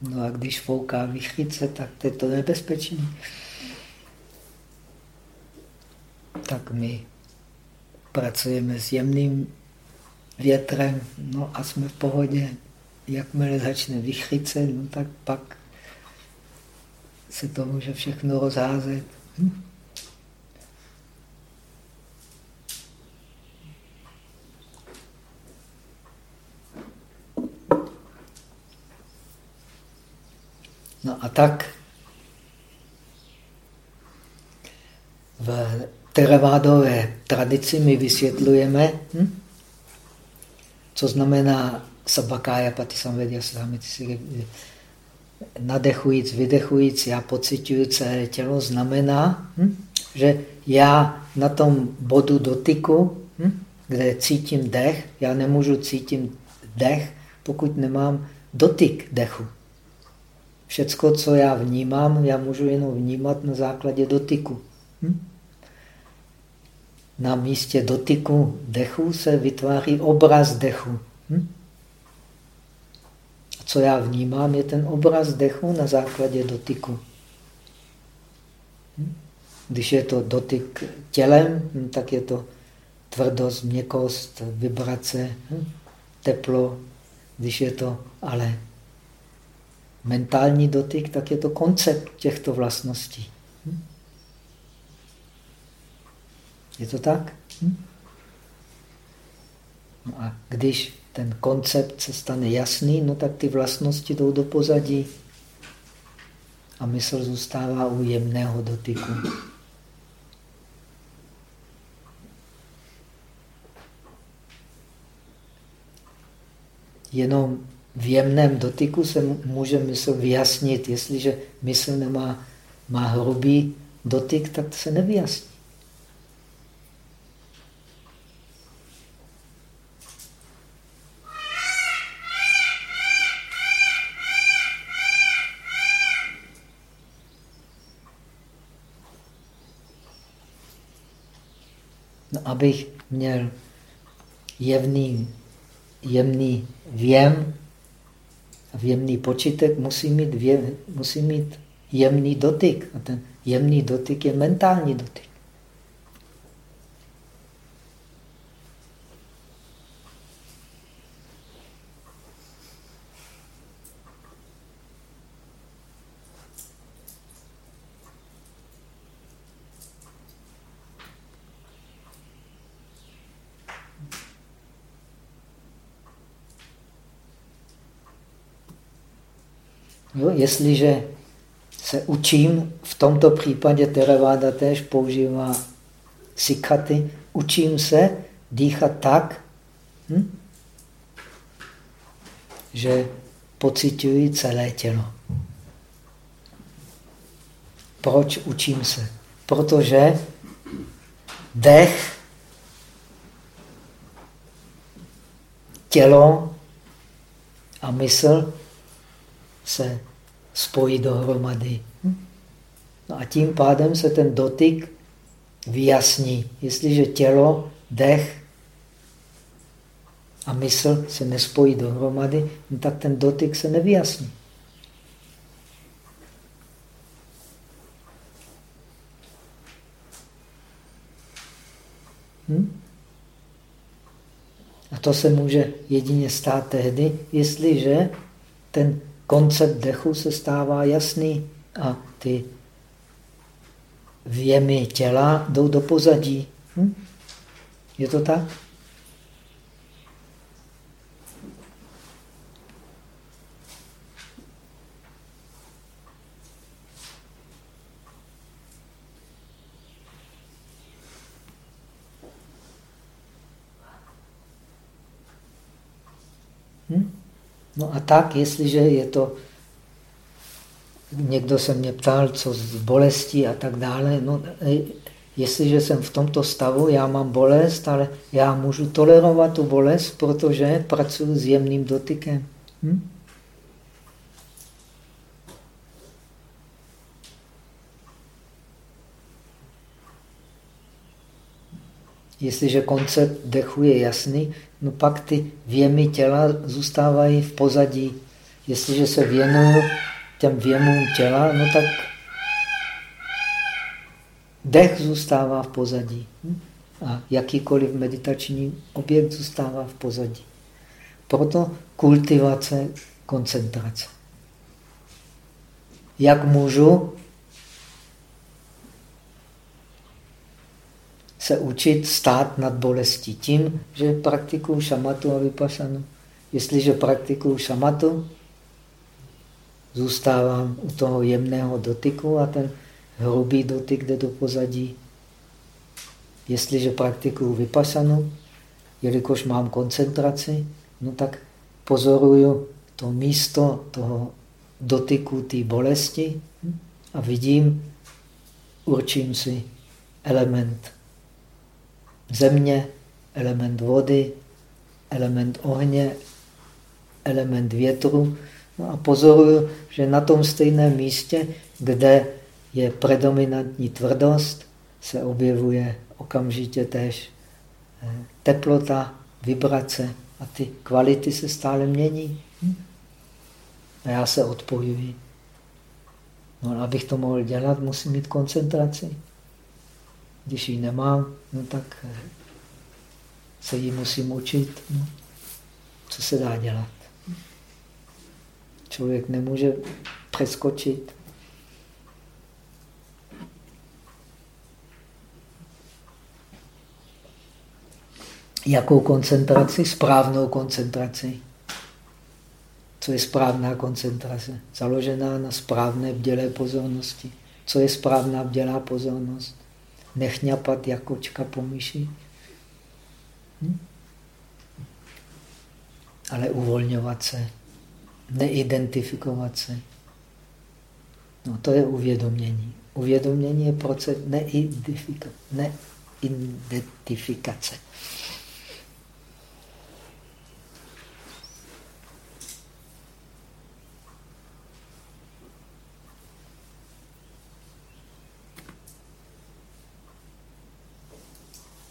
No a když fouká vychrice, tak to je to nebezpečný. Tak my pracujeme s jemným větrem, no a jsme v pohodě. Jakmile začne vychrice, no tak pak se to může všechno rozházet. Hm? No a tak v teravádové tradici my vysvětlujeme, hm? co znamená sabakája patisamvedya samiti nadechujíc, vydechujíc, já pocituju celé tělo, znamená, hm? že já na tom bodu dotyku, hm? kde cítím dech, já nemůžu cítit dech, pokud nemám dotyk dechu. Všecko, co já vnímám, já můžu jenom vnímat na základě dotyku. Hm? Na místě dotyku dechu se vytváří obraz dechu. Hm? Co já vnímám, je ten obraz dechu na základě dotyku. Hm? Když je to dotyk tělem, hm, tak je to tvrdost, měkost, vibrace, hm? teplo. Když je to ale mentální dotyk, tak je to koncept těchto vlastností. Je to tak? No a když ten koncept se stane jasný, no tak ty vlastnosti jdou do pozadí a mysl zůstává u jemného dotyku. Jenom v jemném dotyku se může mysl vyjasnit. Jestliže mysl nemá, má hrubý dotyk, tak se nevyjasní. Abych měl jemný, jemný věm, a jemný počítek musí mít, vě, musí mít jemný dotyk. A ten jemný dotyk je mentální dotyk. Jo, jestliže se učím, v tomto případě Theravada též používá sikaty, učím se dýchat tak, hm? že pocituji celé tělo. Proč učím se? Protože dech, tělo a mysl se spojí dohromady. No a tím pádem se ten dotyk vyjasní. Jestliže tělo, dech a mysl se nespojí dohromady, no tak ten dotyk se nevyjasní. Hm? A to se může jedině stát tehdy, jestliže ten koncept dechu se stává jasný a ty věmy těla jdou do pozadí. Hm? Je to tak? Hm? No a tak, jestliže je to, někdo se mě ptal, co z bolestí a tak dále, no, e, jestliže jsem v tomto stavu, já mám bolest, ale já můžu tolerovat tu bolest, protože pracuji s jemným dotykem. Hm? Jestliže koncept dechu je jasný, no pak ty věmy těla zůstávají v pozadí. Jestliže se věnuju těm věmům těla, no tak dech zůstává v pozadí. Hm? A jakýkoliv meditační objekt zůstává v pozadí. Proto kultivace koncentrace. Jak můžu se učit stát nad bolestí? Tím, že praktikuju šamatu a vypasanu. Jestliže praktikuju šamatu, zůstávám u toho jemného dotyku a ten hrubý dotyk jde do pozadí. Jestliže praktikuju vypasanu, jelikož mám koncentraci, no tak pozoruju to místo toho dotyku té bolesti a vidím, určím si element země, element vody, element ohně, element větru. No a pozoruju, že na tom stejném místě, kde je predominantní tvrdost, se objevuje okamžitě též eh, teplota, vibrace a ty kvality se stále mění. A já se odpojuji. No, abych to mohl dělat, musím mít koncentraci. Když ji nemám, no tak eh, se jí musím učit. No. Co se dá dělat? Člověk nemůže přeskočit. Jakou koncentraci? Správnou koncentraci. Co je správná koncentrace? Založená na správné bdělé pozornosti. Co je správná bdělá pozornost? Nechňapat jako kočka po myši. Hm? Ale uvolňovat se, neidentifikovat se. No to je uvědomění. Uvědomění je proces neidentifikace.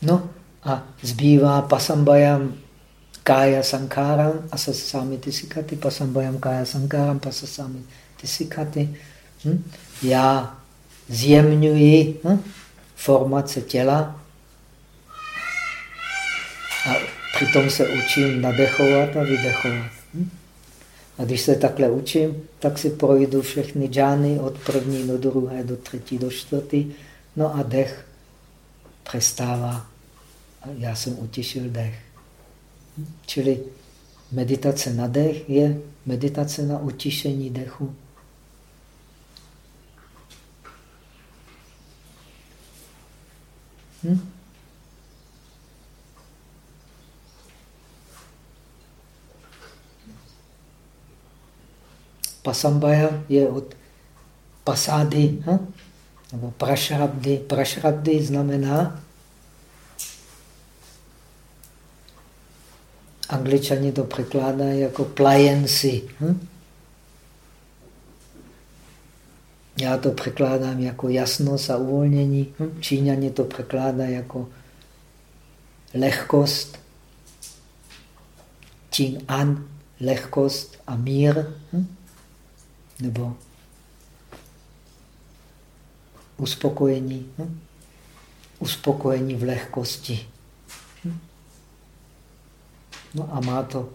No a zbývá pasambajam kája sankáram a sasami tisikaty, pasambajam kája sankáram, pasasami tisikaty. Hm? Já zjemňuji hm? formace těla a přitom se učím nadechovat a vydechovat. Hm? A když se takhle učím, tak si projdu všechny džány od první do druhé, do třetí, do čtvrtý. No a dech přestává já jsem utěšil dech. Čili meditace na dech je meditace na utišení dechu. Hm? Pasambaya je od pasády, hm? nebo prašrabdy. Prašrabdy znamená Angličani to překládají jako pliancy. Hm? Já to překládám jako jasnost a uvolnění. Hm? Číňani to překládají jako lehkost. Čín an, lehkost a mír. Hm? Nebo uspokojení. Hm? Uspokojení v lehkosti. No a má to.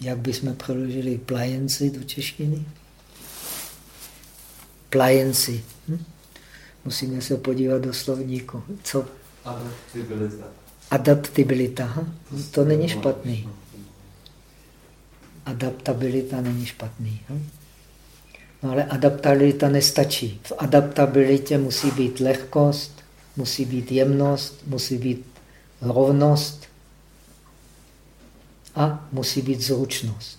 Jak bychom přeložili plajenci do češtiny? Plajenci. Hm? Musíme se podívat do slovníku. Co? Adaptibilita. Adaptibilita. Hm? To není špatný. Adaptabilita není špatný. Hm? No ale adaptabilita nestačí. V adaptabilitě musí být lehkost, musí být jemnost, musí být rovnost a musí být zručnost.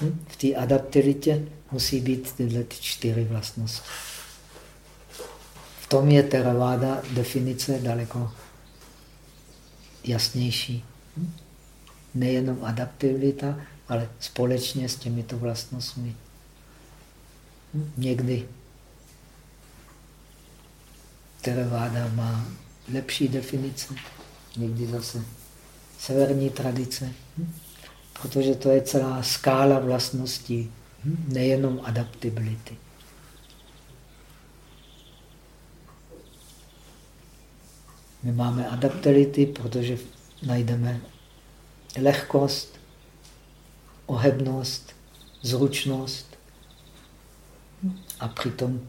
Hm? V té adaptilitě musí být tyhle čtyři vlastnosti. V tom je Theravada definice daleko jasnější. Hm? Nejenom adaptibilita, ale společně s těmito vlastnostmi. Hm? Někdy Theravada má lepší definice, někdy zase severní tradice. Hm? Protože to je celá skála vlastností, hm? nejenom adaptability. My máme adaptability, protože najdeme lehkost, ohebnost, zručnost a přitom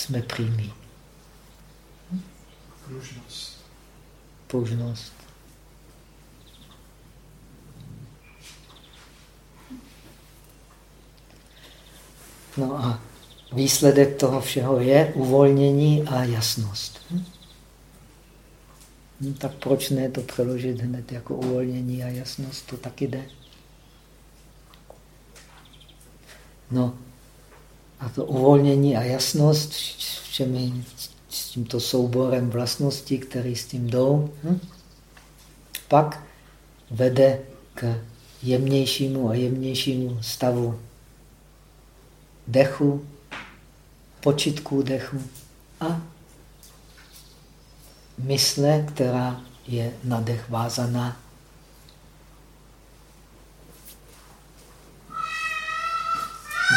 jsme přímí. Pružnost. Pružnost. No a výsledek toho všeho je uvolnění a jasnost. No, tak proč ne to přeložit hned jako uvolnění a jasnost? To taky jde. No a to uvolnění a jasnost všemi s tímto souborem vlastností, které s tím jdou, hm? pak vede k jemnějšímu a jemnějšímu stavu dechu, počitku dechu a mysle, která je na dech vázaná.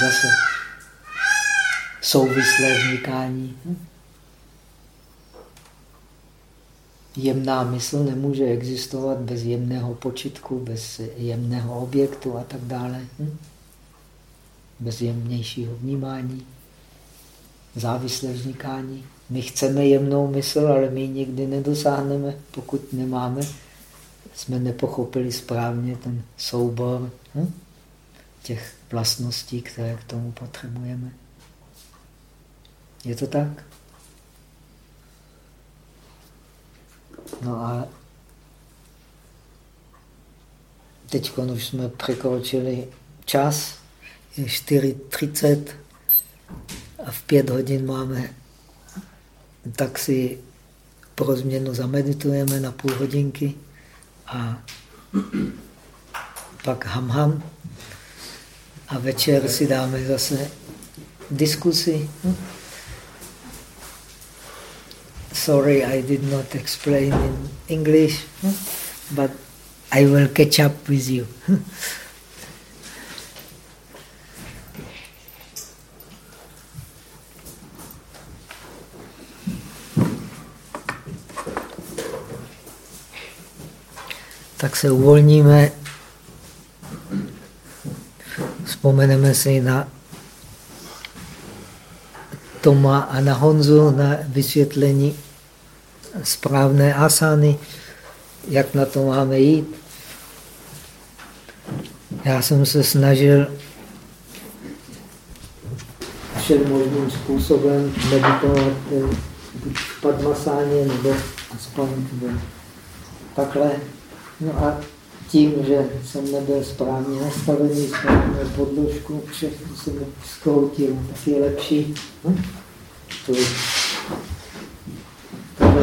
Zase souvislé vznikání. Jemná mysl nemůže existovat bez jemného počitku, bez jemného objektu a tak dále. Bez jemnějšího vnímání, závislé vznikání. My chceme jemnou mysl, ale my nikdy nedosáhneme, pokud nemáme, jsme nepochopili správně ten soubor hm? těch vlastností, které k tomu potřebujeme. Je to tak? No a teď už jsme překročili čas, je 4.30 a v pět hodin máme tak si pro změnu zameditujeme na půl hodinky a pak ham ham a večer si dáme zase diskusi. Sorry, I did not explain in English, but I will catch up with you. tak se uvolníme, vzpomeneme si na Toma a na Honzu na vysvětlení správné asány, jak na to máme jít. Já jsem se snažil všem možným způsobem meditovat buď v padmasáně, nebo aspoň takhle. No a tím, že jsem nebyl správně nastavený, správně podložku, všechno jsem zkroutil, tak je lepší hm? tuhle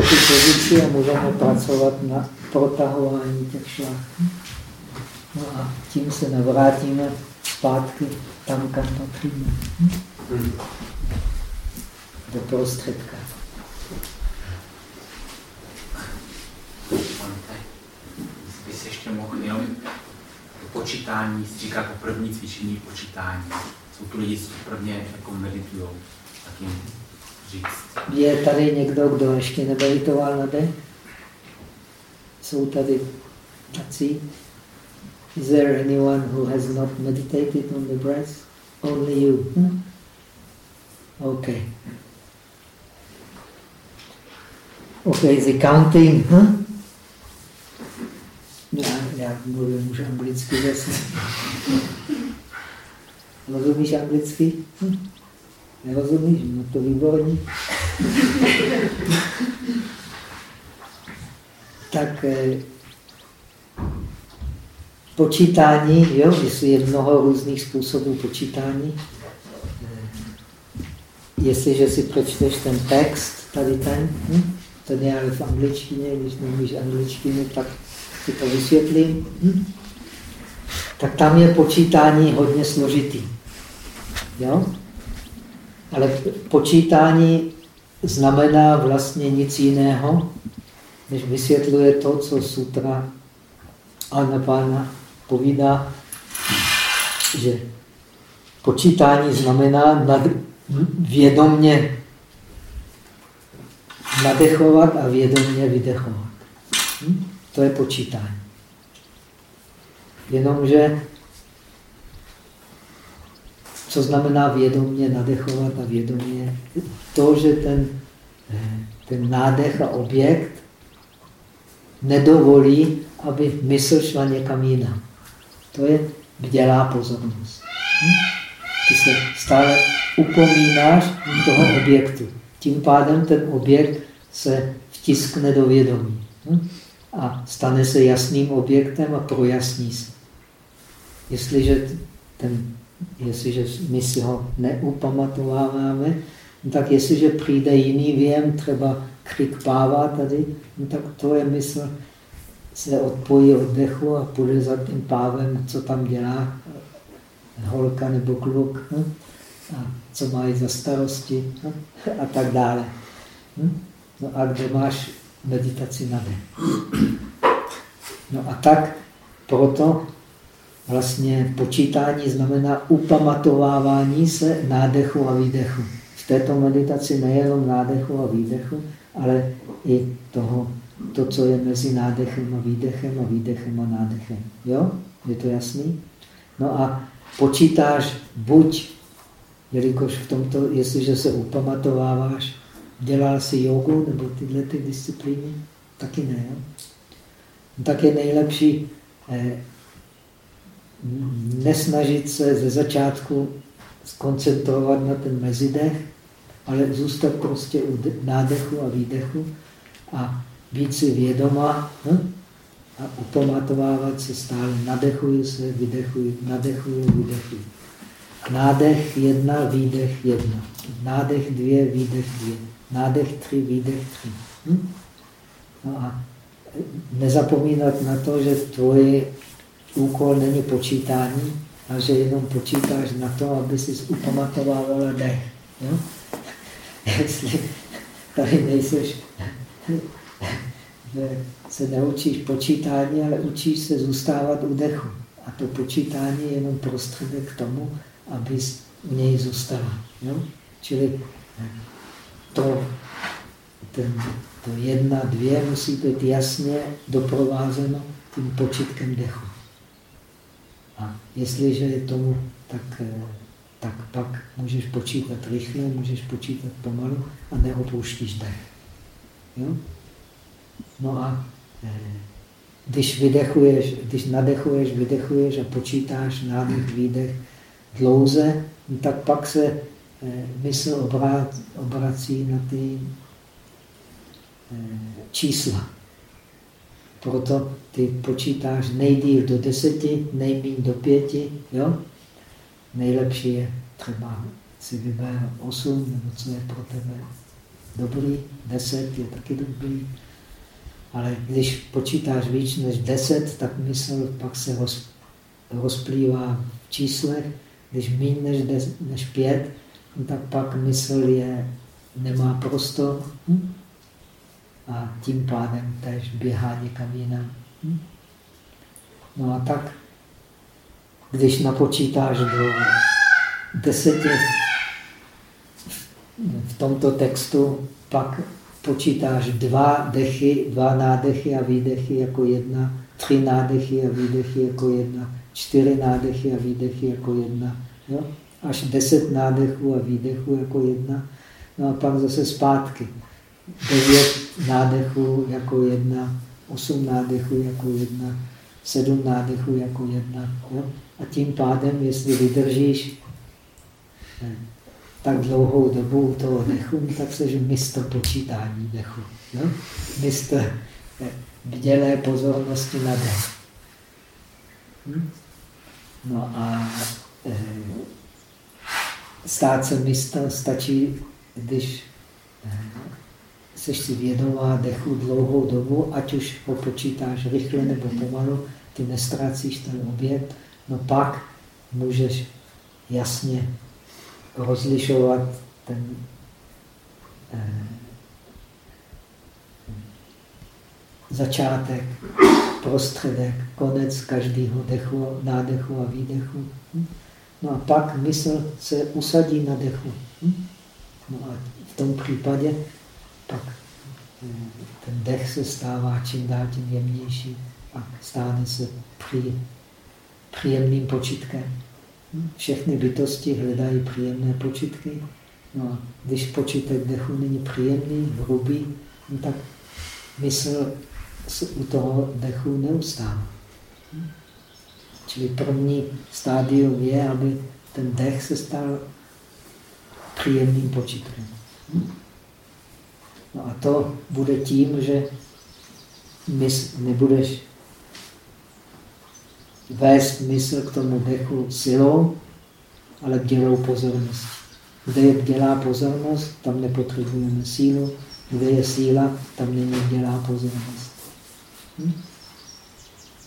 tu pozici a můžeme pracovat na protahování těch šlách. No a tím se navrátíme zpátky tam, kam patříme. Do prostředka. ještě mohl jenom počítání, říká jako první cvičení počítání. Jsou tu lidi, co prvně jako meditují, tak jim říct. Je tady někdo, kdo ještě nemeditoval na dech? Jsou tady tací? Is there anyone who has not meditated on the breath? Only you. Hmm? Okay. Okay, the counting. Huh? Já, já mluvím už anglicky zase. Rozumíš anglicky? Hm. Nerozumíš? No to výborný. tak eh, počítání, jo, jestli je mnoho různých způsobů počítání. Eh, jestliže si přečteš ten text, tady ten, hm, ten je ale v angličtině, když nemíš angličtinu, tak si to vysvětlím, hm? tak tam je počítání hodně složitý. Jo? Ale počítání znamená vlastně nic jiného, než vysvětluje to, co sutra Anapána povídá, že počítání znamená nad, vědomně nadechovat a vědomně vydechovat. Hm? To je počítání. Jenomže co znamená vědomně nadechovat a vědomně? To, že ten, ten nádech a objekt nedovolí, aby mysl šla někam jinam. To je bdělá pozornost. Hm? Ty se stále upomínáš toho objektu. Tím pádem ten objekt se vtiskne do vědomí. Hm? A stane se jasným objektem a projasní se. Jestliže, ten, jestliže my si ho neupamatováváme, no tak jestliže přijde jiný věm, třeba krik páva tady, no tak to je mysl se odpojí od dechu a půjde za tím pávem, co tam dělá holka nebo kluk, hm? a co mají za starosti hm? a tak dále. Hm? No a kde máš meditaci na den? No a tak proto vlastně počítání znamená upamatovávání se nádechu a výdechu. V této meditaci nejenom nádechu a výdechu, ale i toho, to, co je mezi nádechem a výdechem a výdechem a nádechem. Jo? Je to jasný? No a počítáš buď, jelikož v tomto, jestliže se upamatováváš, dělal si jogu nebo tyhle ty disciplíny, taky ne. Jo? No tak je nejlepší eh, nesnažit se ze začátku skoncentrovat na ten mezidech, ale zůstat prostě u nádechu a výdechu a být si vědoma hm? a upamatovávat se stále. Nadechuji se, vydechuji, nadechuji, vydechuji. Nádech jedna, výdech jedna. Nádech dvě, výdech dvě. Nádech tři, výdech tři. Hm? No a nezapomínat na to, že tvoje úkol není počítání, a že jenom počítáš na to, aby si upamatovával dech. Jo? Jestli tady nejseš, se neučíš počítání, ale učíš se zůstávat u dechu. A to počítání je jenom prostředek k tomu, abys u něj zůstala. Jo? Čili to, ten, to jedna, dvě musí být jasně doprovázeno tím počítkem dechu. A jestliže je tomu, tak, eh, tak pak můžeš počítat rychle, můžeš počítat pomalu a neopouštíš dech. Jo? No a eh, když vydechuješ, když nadechuješ, vydechuješ a počítáš nádech, výdech dlouze, no tak pak se eh, mysl obrací na ty čísla. Proto ty počítáš nejdíl do deseti, nejméně do pěti. Jo? Nejlepší je třeba si vyber osm, nebo co je pro tebe dobrý. Deset je taky dobrý. Ale když počítáš víc než deset, tak mysl pak se roz, rozplývá v číslech. Když méně než, des, než pět, no tak pak mysl je, nemá prostor. Hm? A tím pádem tež běhá někam jinam. Hm? No a tak, když napočítáš do deseti v tomto textu, pak počítáš dva dechy, dva nádechy a výdechy jako jedna, tři nádechy a výdechy jako jedna, čtyři nádechy a výdechy jako jedna, jo? až deset nádechů a výdechů jako jedna, no a pak zase zpátky devět nádechů jako jedna, osm nádechů jako jedna, sedm nádechů jako jedna. Jo? A tím pádem, jestli vydržíš ne, tak dlouhou dobu toho dechu, tak seš mistr počítání dechu. Jo? Mistr bdělé pozornosti na dech. Hm? No a e, stát se mistr stačí, když jsi si vědomá dechu dlouhou dobu, ať už ho počítáš rychle nebo pomalu, ty nestrácíš ten objekt, no pak můžeš jasně rozlišovat ten eh, začátek, prostředek, konec každého dechu, nádechu a výdechu. Hm? No a pak mysl se usadí na dechu. Hm? No a v tom případě hm, ten dech se stává čím dál tím jemnější a stane se při, příjemným počitkem. Všechny bytosti hledají příjemné počitky. No a když počítek dechu není příjemný, hrubý, no tak mysl u toho dechu neustává. Čili první stádium je, aby ten dech se stal příjemným počítkem. No a to bude tím, že mys nebudeš vést mysl k tomu dechu silou, ale dělou pozornost. Kde je dělá pozornost, tam nepotřebujeme sílu. Kde je síla, tam není dělá pozornost. Hm?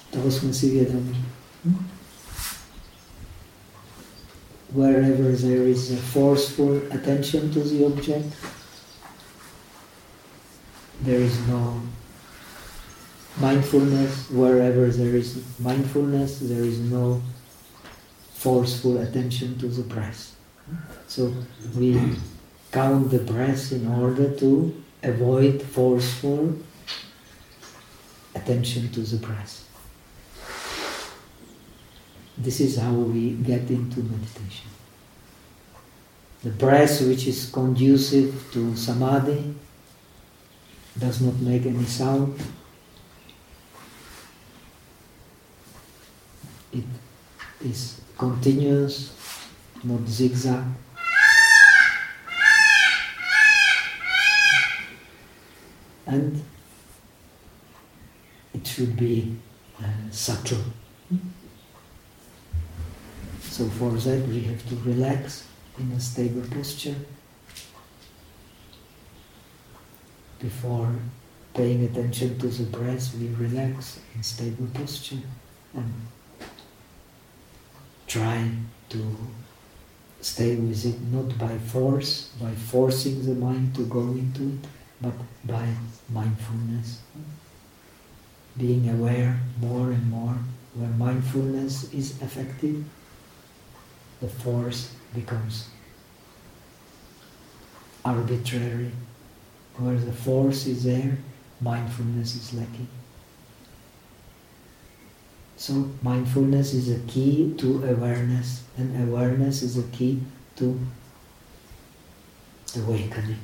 Toho jsme si vědomí. Hm? Wherever there is a forceful attention to the object, there is no mindfulness. Wherever there is mindfulness, there is no forceful attention to the breath. So we count the breath in order to avoid forceful attention to the breath. This is how we get into meditation. The breath which is conducive to samadhi does not make any sound. It is continuous, not zigzag. And it should be uh, subtle. So for that we have to relax in a stable posture before paying attention to the breath, we relax in stable posture and try to stay with it not by force, by forcing the mind to go into it, but by mindfulness being aware more and more, where mindfulness is effective, the force becomes arbitrary. Where the force is there, mindfulness is lacking. So mindfulness is a key to awareness, and awareness is a key to awakening.